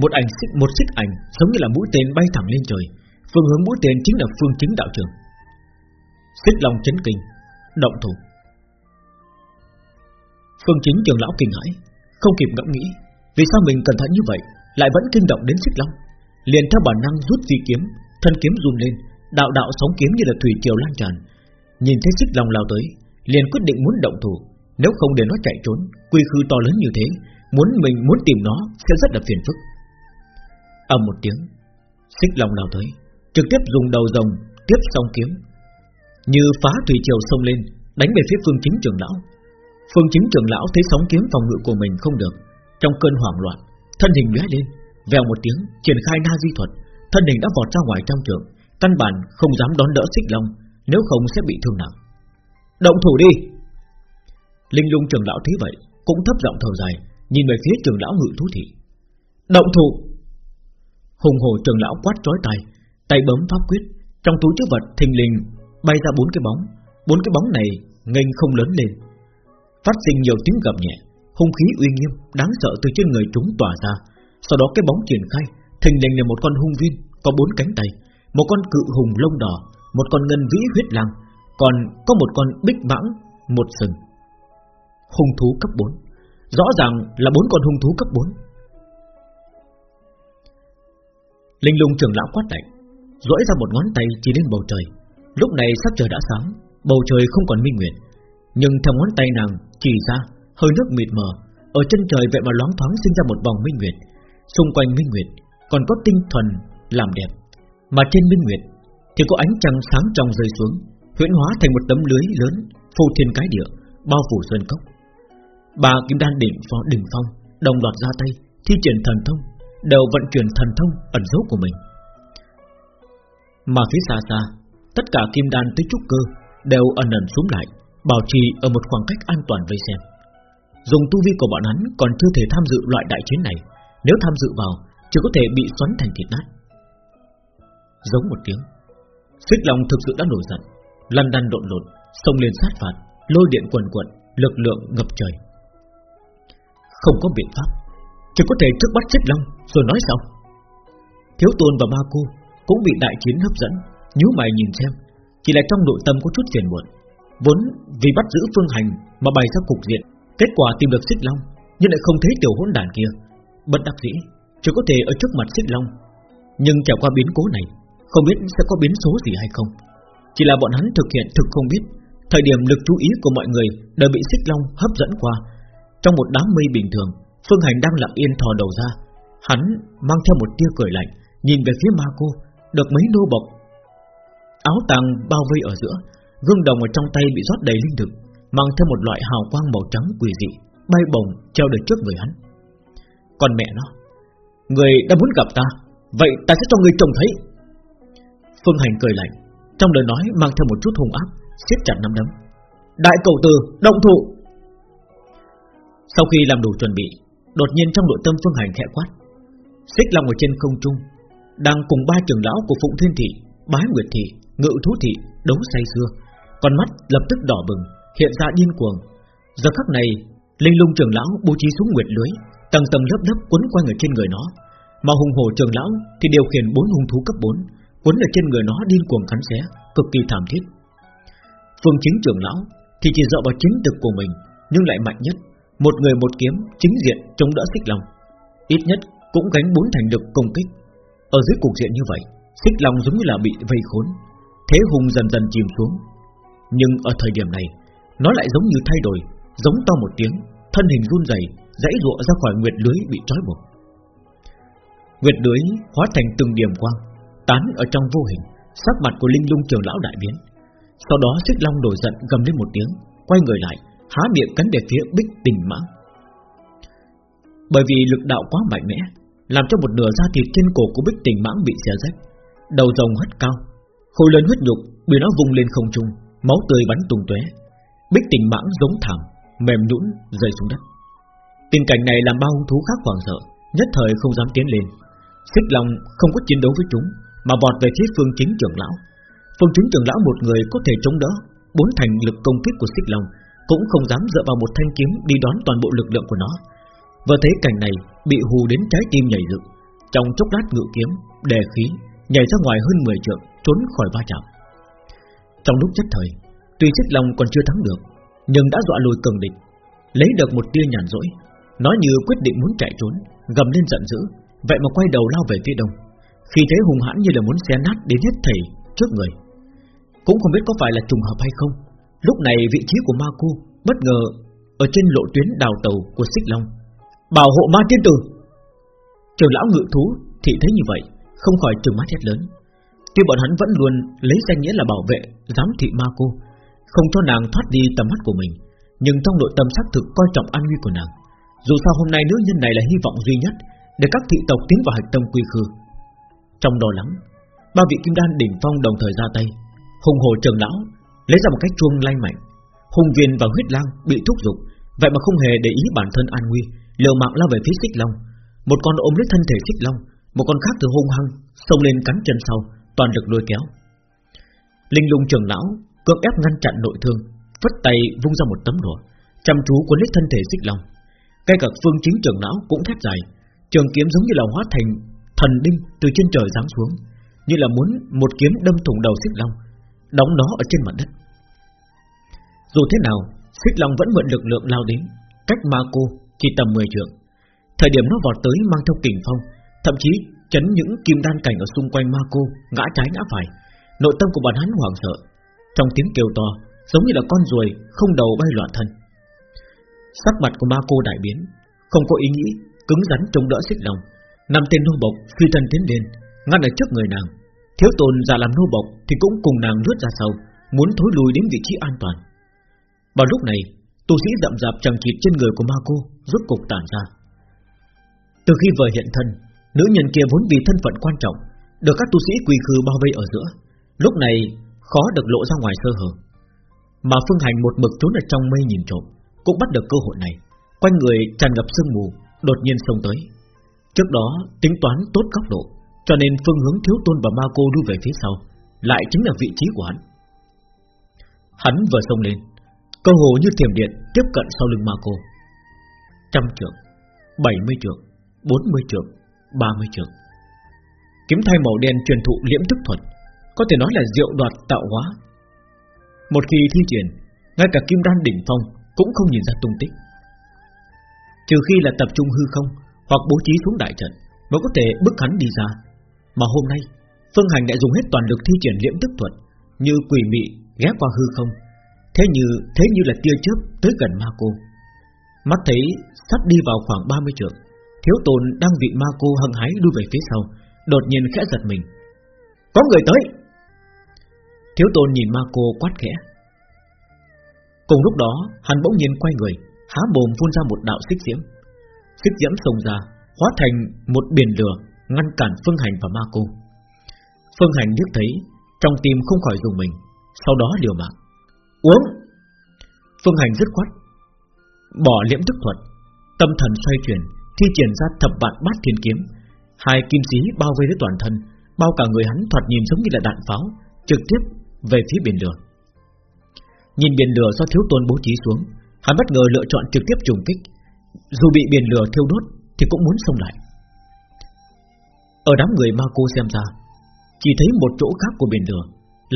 Một ảnh xích một xích ảnh giống như là mũi tên bay thẳng lên trời. Phương hướng mũi tên chính là phương chính đạo trường. Xích long chấn kinh Động thủ. Phương chính trường lão kinh hãi, Không kịp ngẫm nghĩ, Vì sao mình cẩn thận như vậy Lại vẫn kinh động đến xích long? Liền theo bản năng rút di kiếm, Thân kiếm run lên, Đạo đạo sóng kiếm như là thủy triều lan tràn. Nhìn thấy xích long lao tới, Liền quyết định muốn động thủ. Nếu không để nó chạy trốn, Quy khư to lớn như thế, Muốn mình muốn tìm nó sẽ rất là phiền phức. Ầm một tiếng, Xích long lao tới, Trực tiếp dùng đầu rồng tiếp song kiếm như phá thủy triều sông lên, Đánh về phía phương chính trường lão. Phương chính trưởng lão thấy sóng kiếm phòng ngự của mình không được, Trong cơn hoảng loạn, Thân hình lóe lên, Vèo một tiếng, triển khai na di thuật. Thân hình đã vọt ra ngoài trong trường Căn bản không dám đón đỡ xích long, Nếu không sẽ bị thương nặng. Động thủ đi! Linh lung trưởng lão thấy vậy, Cũng thấp giọng thở dài, Nhìn về phía trưởng lão ngự thú thị. Động thủ! Hùng hồ trưởng lão quát trói tay Tay bấm pháp quyết, Trong túi chứa vật thình lình bay ra bốn cái bóng. Bốn cái bóng này nghênh không lớn lên. Phát sinh nhiều tiếng gầm nhẹ, Hung khí uy nghiêm, đáng sợ từ trên người chúng tỏa ra. Sau đó cái bóng triển khai, Thình lình là một con hung viên, Có bốn cánh tay, Một con cự hùng lông đỏ, Một con ngân vĩ huyết lang, Còn có một con bích mãng, Một sừng. Hung thú cấp 4 Rõ ràng là bốn con hung thú cấp 4 Linh lung trưởng lão quát lạnh, duỗi ra một ngón tay chỉ lên bầu trời. Lúc này sắc trời đã sáng, Bầu trời không còn minh nguyện. Nhưng theo ngón tay nàng chỉ ra Hơi nước mịt mờ, Ở chân trời vậy mà loáng thoáng sinh ra một vòng minh nguyệt Xung quanh minh nguyệt Còn có tinh thuần làm đẹp, Mà trên minh nguyệt Thì có ánh trăng sáng trong rơi xuống, Huyễn hóa thành một tấm lưới lớn Phù thiên cái địa, Bao phủ sơn cốc. Bà kim đan đỉnh phó đỉnh phong Đồng loạt ra tay, Thi triển thần thông, Đều vận chuyển thần thông ẩn dấu của mình. Mà phía xa xa Tất cả kim đan tới trúc cơ Đều ẩn ẩn xuống lại, Bảo trì ở một khoảng cách an toàn vây xem. Dùng tu vi của bọn hắn còn chưa thể tham dự loại đại chiến này, Nếu tham dự vào, Chỉ có thể bị xoắn thành thịt nát. Giống một tiếng, Xích lòng thực sự đã nổi giận, Lăn đăn độn lộn, Xông lên sát phạt, Lôi điện quần quận, Lực lượng ngập trời. Không có biện pháp, Chỉ có thể trước bắt xích long, Rồi nói sau. Thiếu tôn và ma cô Cũng bị đại chiến hấp dẫn nhíu mày nhìn xem, Chỉ là trong nội tâm có chút phiền muộn. Vốn vì bắt giữ phương hành Mà bày ra cục diện, Kết quả tìm được xích long, Nhưng lại không thấy tiểu hỗn đàn kia. Bất đắc dĩ, Chỉ có thể ở trước mặt xích long. Nhưng trải qua biến cố này, Không biết sẽ có biến số gì hay không. Chỉ là bọn hắn thực hiện thực không biết, Thời điểm lực chú ý của mọi người Đều bị xích long hấp dẫn qua. Trong một đám mây bình thường, Phương Hành đang lặng yên thò đầu ra. Hắn mang theo một tia cười lạnh, Nhìn về phía ma cô, Được mấy nô bọc Áo tàng bao vây ở giữa Gương đồng ở trong tay bị rót đầy linh thực Mang theo một loại hào quang màu trắng quỷ dị Bay bổng treo được trước người hắn. Còn mẹ nó Người đã muốn gặp ta Vậy ta sẽ cho người trông thấy. Phương Hành cười lạnh Trong lời nói mang theo một chút hung ác siết chặt nắm đấm. Đại cầu từ động thủ! Sau khi làm đủ chuẩn bị Đột nhiên trong nội tâm Phương Hành khẽ quát. Xích Long ở trên không trung Đang cùng ba trưởng lão của Phụng Thiên Thị Bái Nguyệt Thị, Ngự Thú Thị Đấu say xưa Con mắt lập tức đỏ bừng, Hiện ra điên cuồng. Giờ khắc này, Linh lung trưởng lão bố trí xuống nguyệt lưới, Tầng tầng lớp lớp quấn quanh ở trên người nó. Mà hùng hổ trưởng lão thì điều khiển bốn hung thú cấp 4 Quấn ở trên người nó điên cuồng cắn xé, Cực kỳ thảm thiết. Phương chính trưởng lão Thì chỉ dựa vào chính thực của mình, Nhưng lại mạnh nhất. Một người một kiếm chính diện chống đỡ xích long. Ít nhất cũng gánh bốn thành lực công kích. Ở dưới cục diện như vậy, Xích long giống như là bị vây khốn. Thế hùng dần dần chìm xuống. Nhưng ở thời điểm này, Nó lại giống như thay đổi, Giống to một tiếng, Thân hình run rẩy, dãy rụa ra khỏi nguyệt lưới bị trói buộc. Nguyệt lưới hóa thành từng điểm quang, Tán ở trong vô hình, Sắc mặt của linh lung trường lão đại biến. Sau đó xích long nổi giận gầm lên một tiếng, Quay người lại, Há miệng cắn về phía bích tình mãng Bởi vì lực đạo quá mạnh mẽ, Làm cho một nửa da thịt trên cổ của bích tình mãng bị xé rách, Đầu rồng hất cao Khối lớn huyết nhục bị nó vung lên không trung máu tươi bắn tung tóe, bích tình mãng giống thảm, mềm nhũn rơi xuống đất. Tình cảnh này làm bao hung thú khác hoảng sợ, nhất thời không dám tiến lên. Xích Long không có chiến đấu với chúng, mà vọt về phía Phương Chính trưởng lão. Phương Chính trưởng lão một người có thể chống đỡ bốn thành lực công kích của Xích Long, cũng không dám dựa vào một thanh kiếm đi đón toàn bộ lực lượng của nó. Vừa thấy cảnh này, bị hù đến trái tim nhảy dựng, trong chốc lát ngự kiếm, đề khí, nhảy ra ngoài hơn 10 trượng, trốn khỏi va chạm. Trong lúc nhất thời, tuy chiếc lòng còn chưa thắng được, nhưng đã dọa lùi cường địch, lấy được một tia nhàn rỗi, nó như quyết định muốn chạy trốn, gầm lên giận dữ, vậy mà quay đầu lao về phía đông. Khi thế hùng hãn như là muốn xé nát đến hết thảy trước người. Cũng không biết có phải là trùng hợp hay không, lúc này vị trí của Ma Cô bất ngờ ở trên lộ tuyến đào tàu của Xích Long, bảo hộ Ma Tiên Tử. Trường lão ngự thú thì thấy như vậy, không khỏi trừng mắt hét lớn. Tuy bọn hắn vẫn luôn lấy danh nghĩa là bảo vệ, giám thị Ma Cô, không cho nàng thoát đi tầm mắt của mình, nhưng trong nội tâm xác thực coi trọng an nguy của nàng. Dù sao hôm nay nữ nhân này là hy vọng duy nhất để các thị tộc tiến vào hạch tâm quy khư. Trong đó lắng, ba vị kim đan đỉnh phong đồng thời ra tay, hùng hồ trường lão lấy ra một cái chuông lanh mạnh, hùng viên và huyết lang bị thúc giục, vậy mà không hề để ý bản thân an nguy, liều mạng lao về phía xích long. Một con ôm lấy thân thể xích long, một con khác từ hung hăng xông lên cắn chân sau, toàn lực lôi kéo. Linh lung trường lão cưỡng ép ngăn chặn nội thương, vất tay vung ra một tấm đùa, chăm chú cuốn lấy thân thể xích long. Ngay cả phương chính trường lão cũng thét dài Trường kiếm giống như là hóa thành Thần đinh từ trên trời giáng xuống Như là muốn một kiếm đâm thủng đầu xích long Đóng nó ở trên mặt đất Dù thế nào Xích long vẫn mượn lực lượng lao đến Cách ma cô chỉ tầm 10 trượng Thời điểm nó vọt tới mang theo kình phong Thậm chí chấn những kim đan cảnh Ở xung quanh ma cô ngã trái ngã phải. Nội tâm của bọn hắn hoảng sợ. Trong tiếng kêu to, Giống như là con ruồi không đầu bay loạn thân. Sắc mặt của ma cô đại biến, Không có ý nghĩ, Cứng rắn chống đỡ xích lòng. Năm tên nô bộc phi thân tiến lên, Ngăn ở trước người nàng. Thiếu tôn giả làm nô bộc Thì cũng cùng nàng lướt ra sau, Muốn thối lùi đến vị trí an toàn. Vào lúc này, Tu sĩ dậm dạp chẳng chịt trên người của ma cô Rốt cục tản ra. Từ khi vừa hiện thân Nữ nhân kia vốn vì thân phận quan trọng Được các tu sĩ quỳ khư bao vây ở giữa Lúc này khó được lộ ra ngoài sơ hở Mà Phương Hành một mực trốn ở trong mây nhìn trộm cũng bắt được cơ hội này, quanh người tràn ngập sương mù, đột nhiên xông tới. Trước đó tính toán tốt góc độ, cho nên phương hướng thiếu tôn và ma cô đu về phía sau, lại chính là vị trí của hắn. Hắn vừa xông lên, cơ hồ như thiểm điện tiếp cận sau lưng ma cô. Trăm trượng, bảy mươi trượng, bốn mươi trượng, ba mươi. Kiếm thay màu đen truyền thụ liễm thức thuật, có thể nói là diệu đoạt tạo hóa. Một khi thi triển, ngay cả kim đan đỉnh phong cũng không nhìn ra tung tích. Trừ khi là tập trung hư không hoặc bố trí xuống đại trận mới có thể bức hắn đi ra. Mà hôm nay, Phương Hành đã dùng hết toàn lực thi triển liễm tức thuật, như quỷ mị ghé qua hư không, thế như thế như là tia chớp tới gần ma cô. Mắt thấy sắp đi vào khoảng 30 trượng, thiếu tôn đang vị ma cô hăng hái đuôi về phía sau, đột nhiên khẽ giật mình. Có người tới! Thiếu tôn nhìn ma cô quát khẽ. Cùng lúc đó hắn bỗng nhiên quay người Há bồm phun ra một đạo xích diễm. Xích diễm sông ra Hóa thành một biển lửa Ngăn cản Phương Hành và Ma Cô. Phương Hành liếc thấy Trong tim không khỏi dùng mình Sau đó liều mạng. Uống! Phương Hành dứt khoát Bỏ liễm thức thuật Tâm thần xoay chuyển Thi triển ra thập vạn bát thiên kiếm. Hai kim sĩ bao vây lấy toàn thân Bao cả người hắn thoạt nhìn giống như là đạn pháo Trực tiếp về phía biển lửa. Nhìn biển lửa do thiếu tôn bố trí xuống Hắn bất ngờ lựa chọn trực tiếp trùng kích. Dù bị biển lửa thiêu đốt Thì cũng muốn xông lại. Ở đám người ma cô xem ra Chỉ thấy một chỗ khác của biển lửa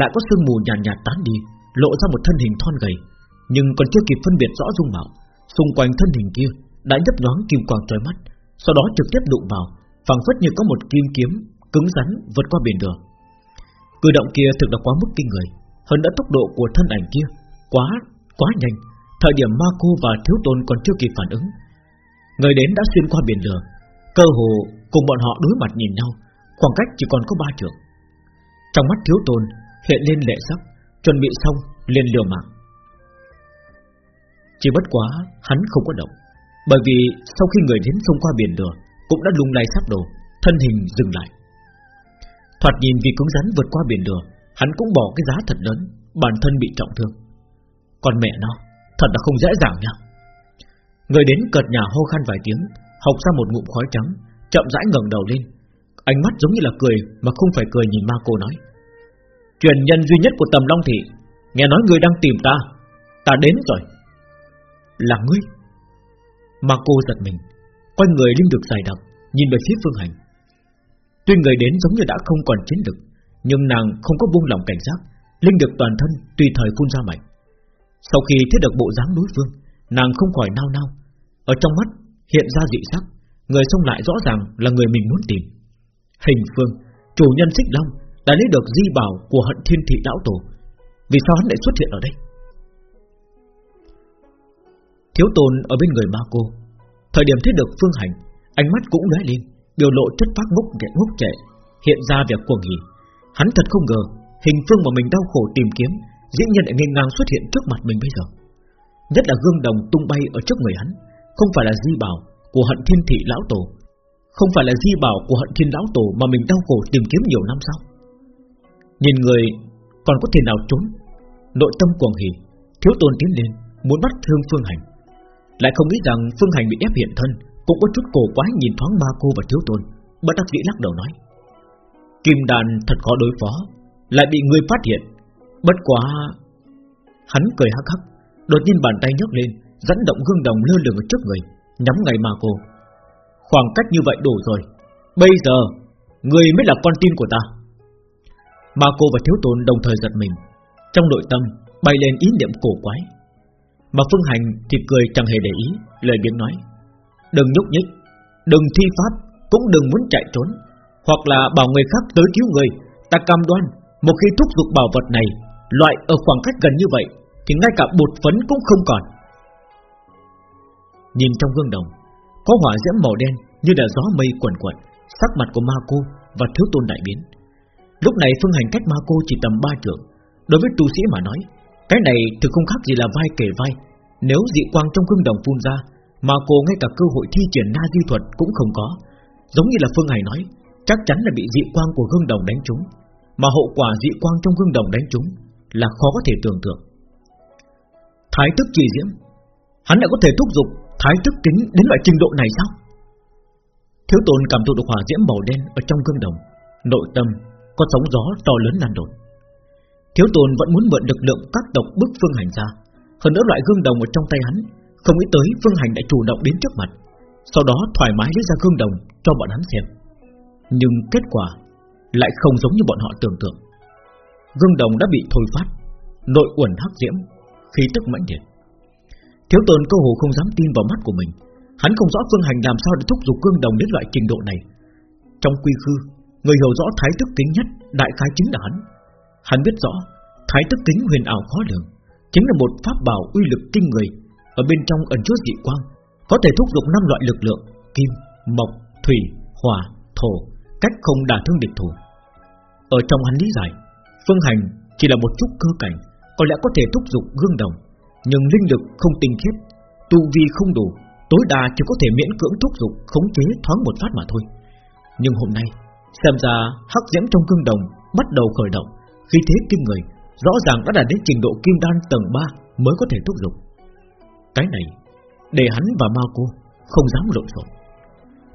Lại có sương mù nhàn nhạt, nhạt tán đi Lộ ra một thân hình thon gầy Nhưng còn chưa kịp phân biệt rõ dung mạo Xung quanh thân hình kia đã nhấp nhoáng kim quang trói mắt Sau đó trực tiếp đụng vào phảng phất như có một kim kiếm cứng rắn vượt qua biển lửa Cử động kia thực là quá mức kinh người Hơn đã tốc độ của thân ảnh kia Quá, quá nhanh Thời điểm ma cô và thiếu tôn còn chưa kịp phản ứng. Người đến đã xuyên qua biển lửa Cơ hồ cùng bọn họ đối mặt nhìn nhau Khoảng cách chỉ còn có ba trượng. Trong mắt thiếu tôn hiện lên lệ sắc Chuẩn bị xong liền liều mạng. Chỉ bất quá hắn không có động. Bởi vì sau khi người đến sông qua biển đường Cũng đã lung lay sắp đổ, Thân hình dừng lại. Thoạt nhìn vì cứng rắn vượt qua biển đường Hắn cũng bỏ cái giá thật lớn, Bản thân bị trọng thương. Còn mẹ nó, Thật là không dễ dàng nha. Người đến cợt nhà hô khan vài tiếng, Học ra một ngụm khói trắng, Chậm rãi ngẩng đầu lên. Ánh mắt giống như là cười Mà không phải cười nhìn ma cô nói. Truyền nhân duy nhất của tầm Long Thị, Nghe nói người đang tìm ta Ta đến rồi. Là ngươi. Mà cô giật mình, Quanh người linh được dài đặc, Nhìn về phía Phương Hành. Tuy người đến giống như đã không còn chiến lực, Nhưng nàng không có buông lòng cảnh giác. Linh được toàn thân tùy thời phun ra mạnh Sau khi thấy được bộ dáng đối phương, Nàng không khỏi nao nao. Ở trong mắt hiện ra dị sắc, Người xông lại rõ ràng là người mình muốn tìm. Hình phương, Chủ nhân xích long, Đã lấy được di bảo của hận thiên thị lão tổ. Vì sao hắn lại xuất hiện ở đây? Thiếu tôn ở bên người ma cô. Thời điểm thấy được phương hành, Ánh mắt cũng lóe lên, Biểu lộ chất phát ngốc nghẹn, ngốc trẻ Hiện ra việc cuồng hỉ. Hắn thật không ngờ, Hình phương mà mình đau khổ tìm kiếm, Dĩ nhiên lại nghênh ngang xuất hiện trước mặt mình bây giờ. Nhất là gương đồng tung bay ở trước người hắn, Không phải là di bảo của hận thiên thị lão tổ, Không phải là di bảo của hận thiên lão tổ Mà mình đau khổ tìm kiếm nhiều năm sau. Nhìn người, còn có thể nào trốn? Nội tâm cuồng hỉ, Thiếu tôn tiến lên, Muốn bắt thương phương hành. Lại không nghĩ rằng phương hành bị ép hiện thân, Cũng có chút cổ quái nhìn thoáng ma cô và thiếu tôn Bất đắc dĩ lắc đầu nói, Kim đàn thật khó đối phó, Lại bị người phát hiện. Bất quá, Hắn cười hắc hắc, Đột nhiên bàn tay nhấc lên, Dẫn động gương đồng lơ lửng ở trước người, Nhắm ngay ma cô. Khoảng cách như vậy đủ rồi, Bây giờ Người mới là con tin của ta. Ma cô và thiếu tôn đồng thời giật mình, Trong nội tâm bay lên ý niệm cổ quái. Mà Phương Hành thì cười chẳng hề để ý, Lời biến nói. Đừng nhúc nhích, Đừng thi pháp, Cũng đừng muốn chạy trốn. Hoặc là bảo người khác tới cứu người, Ta cam đoan, Một khi thúc giục bảo vật này, Loại ở khoảng cách gần như vậy, Thì ngay cả bột phấn cũng không còn. Nhìn trong gương đồng, Có hỏa diễm màu đen như là gió mây quẩn quẩn Sắc mặt của ma cô và thiếu tôn đại biến. Lúc này phương hành cách ma cô chỉ tầm 3 trượng. Đối với tu sĩ mà nói cái này thực không khác gì là vai kể vai. Nếu dị quang trong gương đồng phun ra, Mà cô ngay cả cơ hội thi triển na di thuật cũng không có. Giống như là Phương Hải nói, Chắc chắn là bị dị quang của gương đồng đánh trúng. Mà hậu quả dị quang trong gương đồng đánh trúng Là khó có thể tưởng tượng. Thái tức trì diễm. Hắn lại có thể thúc giục Thái tức kính đến loại trình độ này sao? Thiếu tôn cảm thụ được hỏa diễm màu đen Ở trong gương đồng. Nội tâm có sóng gió to lớn lan đột Thiếu tôn vẫn muốn mượn lực lượng các tộc bức phương hành ra. Hơn nữa loại gương đồng ở trong tay hắn, Không nghĩ tới phương hành đã chủ động đến trước mặt. Sau đó thoải mái lấy ra gương đồng Cho bọn hắn xem. Nhưng kết quả Lại không giống như bọn họ tưởng tượng. Gương đồng đã bị thôi phát, Nội uẩn hắc diễm, Khí tức mãnh liệt. Thiếu tôn cơ hồ không dám tin vào mắt của mình. Hắn không rõ phương hành làm sao để thúc giục gương đồng đến loại trình độ này. Trong quy khư, Người hiểu rõ thái thức kính nhất, Đại khái chính là hắn. Hắn biết rõ Thái tức kính huyền ảo khó lường Chính là một pháp bảo uy lực kinh người. Ở bên trong ẩn chứa dị quang Có thể thúc giục năm loại lực lượng Kim, mộc, thủy, hỏa, thổ Cách không đả thương địch thủ. Ở trong hắn lý giải Phương hành chỉ là một chút cơ cảnh Có lẽ có thể thúc giục gương đồng Nhưng linh lực không tinh khiết Tu vi không đủ Tối đa chỉ có thể miễn cưỡng thúc giục Khống chế thoáng một phát mà thôi. Nhưng hôm nay Xem ra hắc diễm trong cương đồng Bắt đầu khởi động. Khi thế kim người, Rõ ràng đã đạt đến trình độ kim đan tầng 3 Mới có thể thúc giục. Cái này, Để hắn và ma cô Không dám lộn xộn.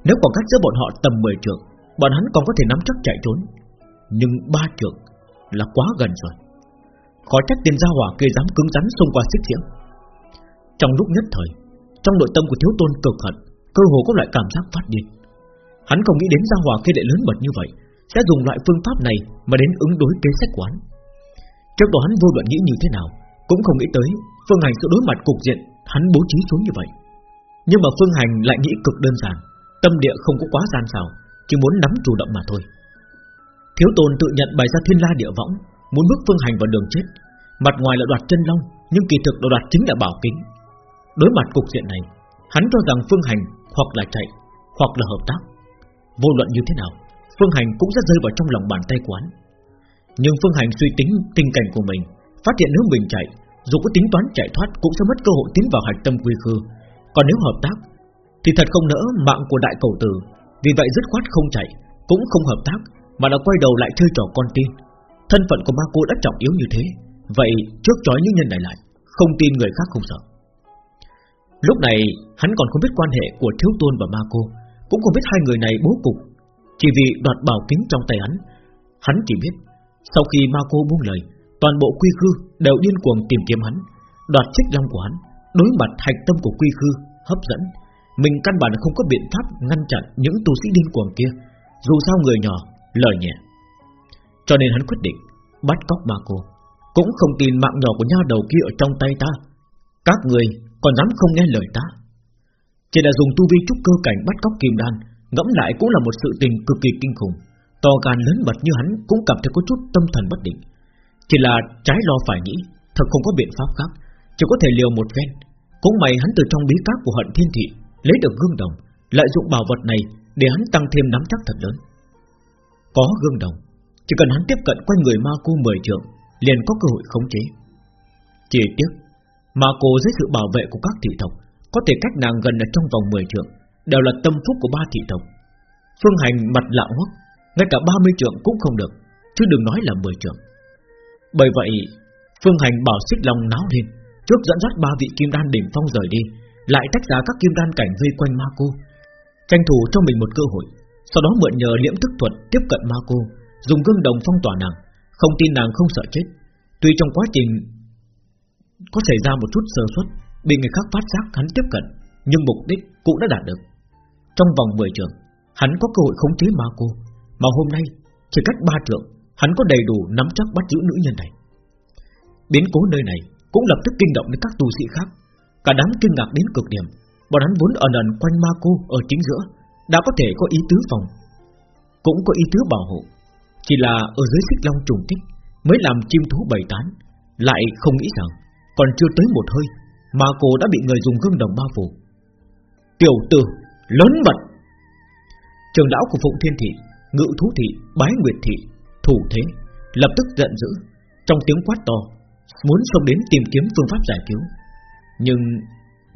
Nếu khoảng cách giữa bọn họ tầm 10 trượng, Bọn hắn còn có thể nắm chắc chạy trốn. Nhưng ba trượng là quá gần rồi. Khó trách tiền gia hỏa kia dám cứng rắn xông qua xích diễm. Trong lúc nhất thời, Trong nội tâm của thiếu tôn cực hận, Cơ hồ có loại cảm giác phát điên. Hắn không nghĩ đến gia hỏa kia lại lớn mật như vậy. Sẽ dùng loại phương pháp này Mà đến ứng đối kế sách quán. Trước đó hắn vô luận nghĩ như thế nào, Cũng không nghĩ tới Phương Hành sẽ đối mặt cục diện Hắn bố trí xuống như vậy. Nhưng mà Phương Hành lại nghĩ cực đơn giản, Tâm địa không có quá gian xảo, Chỉ muốn nắm chủ động mà thôi. Thiếu tôn tự nhận bày ra thiên la địa võng, Muốn bước Phương Hành vào đường chết. Mặt ngoài là đoạt chân long, Nhưng kỳ thực đồ đoạt chính là bảo kính. Đối mặt cục diện này, Hắn cho rằng Phương Hành hoặc là chạy, Hoặc là hợp tác. Vô luận như thế nào Phương Hành cũng rất rơi vào trong lòng bàn tay quán Nhưng Phương Hành suy tính tình cảnh của mình, Phát hiện nếu mình chạy, Dù có tính toán chạy thoát Cũng sẽ mất cơ hội tiến vào hạch tâm quy khư. Còn nếu hợp tác, Thì thật không nỡ mạng của đại cầu tử. Vì vậy dứt khoát không chạy, Cũng không hợp tác, Mà là quay đầu lại chơi trò con tin. Thân phận của ma cô đã trọng yếu như thế, Vậy trước chói những nhân này lại, Không tin người khác không sợ. Lúc này, hắn còn không biết quan hệ của Thiếu Tôn và Ma Cô, Cũng không biết hai người này bố cục chỉ vì đoạt bảo kiếm trong tay hắn Hắn chỉ biết Sau khi Ma Cô buông lời, Toàn bộ quy khư đều điên cuồng tìm kiếm hắn, Đoạt chiếc long của hắn, Đối mặt hạch tâm của quy khư, Hấp dẫn. Mình căn bản không có biện pháp ngăn chặn những tu sĩ điên cuồng kia, Dù sao người nhỏ, Lời nhẹ. Cho nên hắn quyết định Bắt cóc Ma Cô. Cũng không tin mạng nhỏ của nha đầu kia ở trong tay ta. Các người còn dám không nghe lời ta. Chỉ là dùng tu vi trúc cơ cảnh bắt cóc kim đan Ngẫm lại cũng là một sự tình cực kỳ kinh khủng. To gan lớn mật như hắn Cũng cảm thấy có chút tâm thần bất định. Chỉ là trái lo phải nghĩ, Thật không có biện pháp khác. Chỉ có thể liều một ven Cũng may hắn từ trong bí các của hận thiên thị Lấy được gương đồng, Lợi dụng bảo vật này để hắn tăng thêm nắm chắc thật lớn. Có gương đồng, Chỉ cần hắn tiếp cận quanh người ma cô 10 trượng, Liền có cơ hội khống chế. Chỉ tiếc, ma cô dưới sự bảo vệ của các thị tộc Có thể cách nàng gần ở trong vòng 10 trượng Đều là tâm phúc của ba thị tộc. Phương hành mặt lạ hoắc Ngay cả 30 trượng cũng không được Chứ đừng nói là 10 trượng. Bởi vậy Phương hành bảo xích long náo lên Trước dẫn dắt ba vị kim đan đỉnh phong rời đi Lại tách ra các kim đan cảnh vây quanh ma cô. Tranh thủ cho mình một cơ hội Sau đó mượn nhờ liễm thức thuật tiếp cận ma cô Dùng gương đồng phong tỏa nàng Không tin nàng không sợ chết. Tuy trong quá trình có xảy ra một chút sơ suất, bị người khác phát giác hắn tiếp cận, nhưng mục đích cũng đã đạt được. Trong vòng 10 trường, hắn có cơ hội khống chế ma cô, mà hôm nay chỉ cách ba trường hắn có đầy đủ nắm chắc bắt giữ nữ nhân này. Biến cố nơi này cũng lập tức kinh động đến các tu sĩ khác, cả đám kinh ngạc đến cực điểm. Bọn hắn vốn ẩn ẩn quanh ma cô ở chính giữa, đã có thể có ý tứ phòng, cũng có ý tứ bảo hộ, chỉ là ở dưới xích long trùng kích mới làm chim thú bầy tán, lại không nghĩ rằng còn chưa tới một hơi Mà cô đã bị người dùng gương đồng bao phủ Tiểu tử Lớn mật. Trường lão của Phụng Thiên Thị Ngự Thú Thị Bái Nguyệt Thị Thủ thế Lập tức giận dữ Trong tiếng quát to Muốn xông đến tìm kiếm phương pháp giải cứu. Nhưng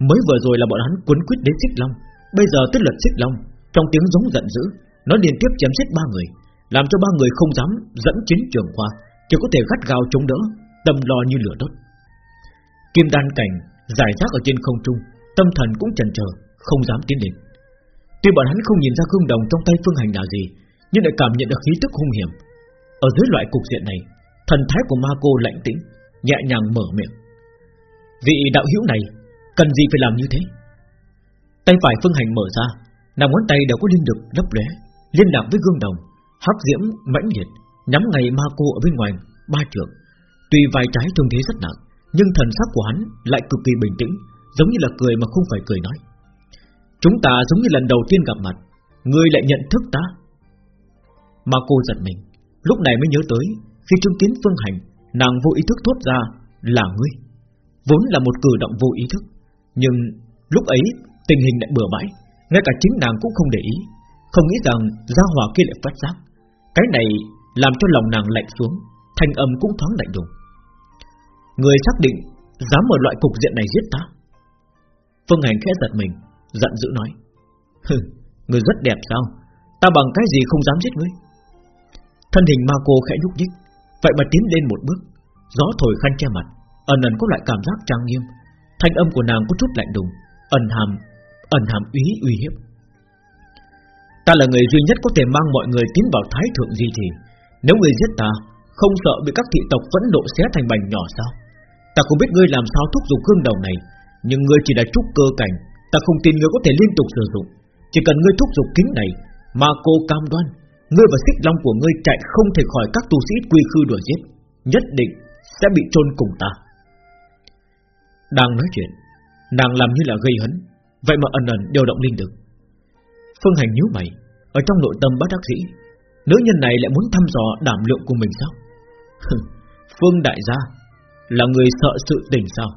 Mới vừa rồi là bọn hắn quấn quyết đến xích long Bây giờ tức lượt xích long Trong tiếng giống giận dữ Nó liên tiếp chém giết ba người Làm cho ba người không dám dẫn chiến trường qua Chỉ có thể gắt gao chống đỡ Tâm lo như lửa đốt. Kim đan cảnh giải rác ở trên không trung, tâm thần cũng chần chờ, không dám tiến đến. Tuy bọn hắn không nhìn ra gương đồng trong tay Phương Hành là gì, nhưng lại cảm nhận được khí tức hung hiểm. Ở dưới loại cục diện này, thần thái của ma cô lạnh tĩnh, nhẹ nhàng mở miệng. Vị đạo hữu này, cần gì phải làm như thế? Tay phải Phương Hành mở ra, nằm ngón tay đều có linh lực lấp lóe, liên lạc với gương đồng, hắc diễm mãnh liệt, nhắm ngay ma cô ở bên ngoài ba trượng. Tuy vai trái trông thế rất nặng, nhưng thần sắc của hắn lại cực kỳ bình tĩnh Giống như là cười mà không phải cười nói Chúng ta giống như lần đầu tiên gặp mặt Ngươi lại nhận thức ta. Mà cô giật mình, Lúc này mới nhớ tới, Khi chứng kiến phương hành, Nàng vô ý thức thốt ra là ngươi. Vốn là một cử động vô ý thức, Nhưng lúc ấy tình hình lại bừa bãi, Ngay cả chính nàng cũng không để ý, Không nghĩ rằng gia hỏa kia lại phát giác. Cái này làm cho lòng nàng lạnh xuống, Thanh âm cũng thoáng lạnh đùng. Người xác định Dám ở loại cục diện này giết ta? Phương Hành khẽ giật mình Giận dữ nói Hừ, người rất đẹp sao? Ta bằng cái gì không dám giết ngươi? Thân hình ma cô khẽ nhúc nhích Vậy mà tiến lên một bước Gió thổi khăn che mặt Ẩn ẩn có loại cảm giác trang nghiêm. Thanh âm của nàng có chút lạnh đùng Ẩn hàm ẩn hàm ý uy hiếp. Ta là người duy nhất có thể mang mọi người tiến vào thái thượng di thì Nếu người giết ta Không sợ bị các thị tộc vẫn nộ xé thành bành nhỏ sao? Ta không biết ngươi làm sao thúc giục gương đầu này Nhưng ngươi chỉ là trúc cơ cảnh Ta không tin ngươi có thể liên tục sử dụng. Chỉ cần ngươi thúc giục kính này, Mà cô cam đoan, Ngươi và xích long của ngươi chạy không thể khỏi các tu sĩ quy khư đuổi giết, Nhất định sẽ bị chôn cùng ta. Đang nói chuyện, Nàng làm như là gây hấn, Vậy mà ẩn ẩn điều động linh lực. Phương hành nhíu mày, Ở trong nội tâm bất đắc dĩ, Nữ nhân này lại muốn thăm dò đảm lượng của mình sao? Phương đại gia, là người sợ sự tình sao?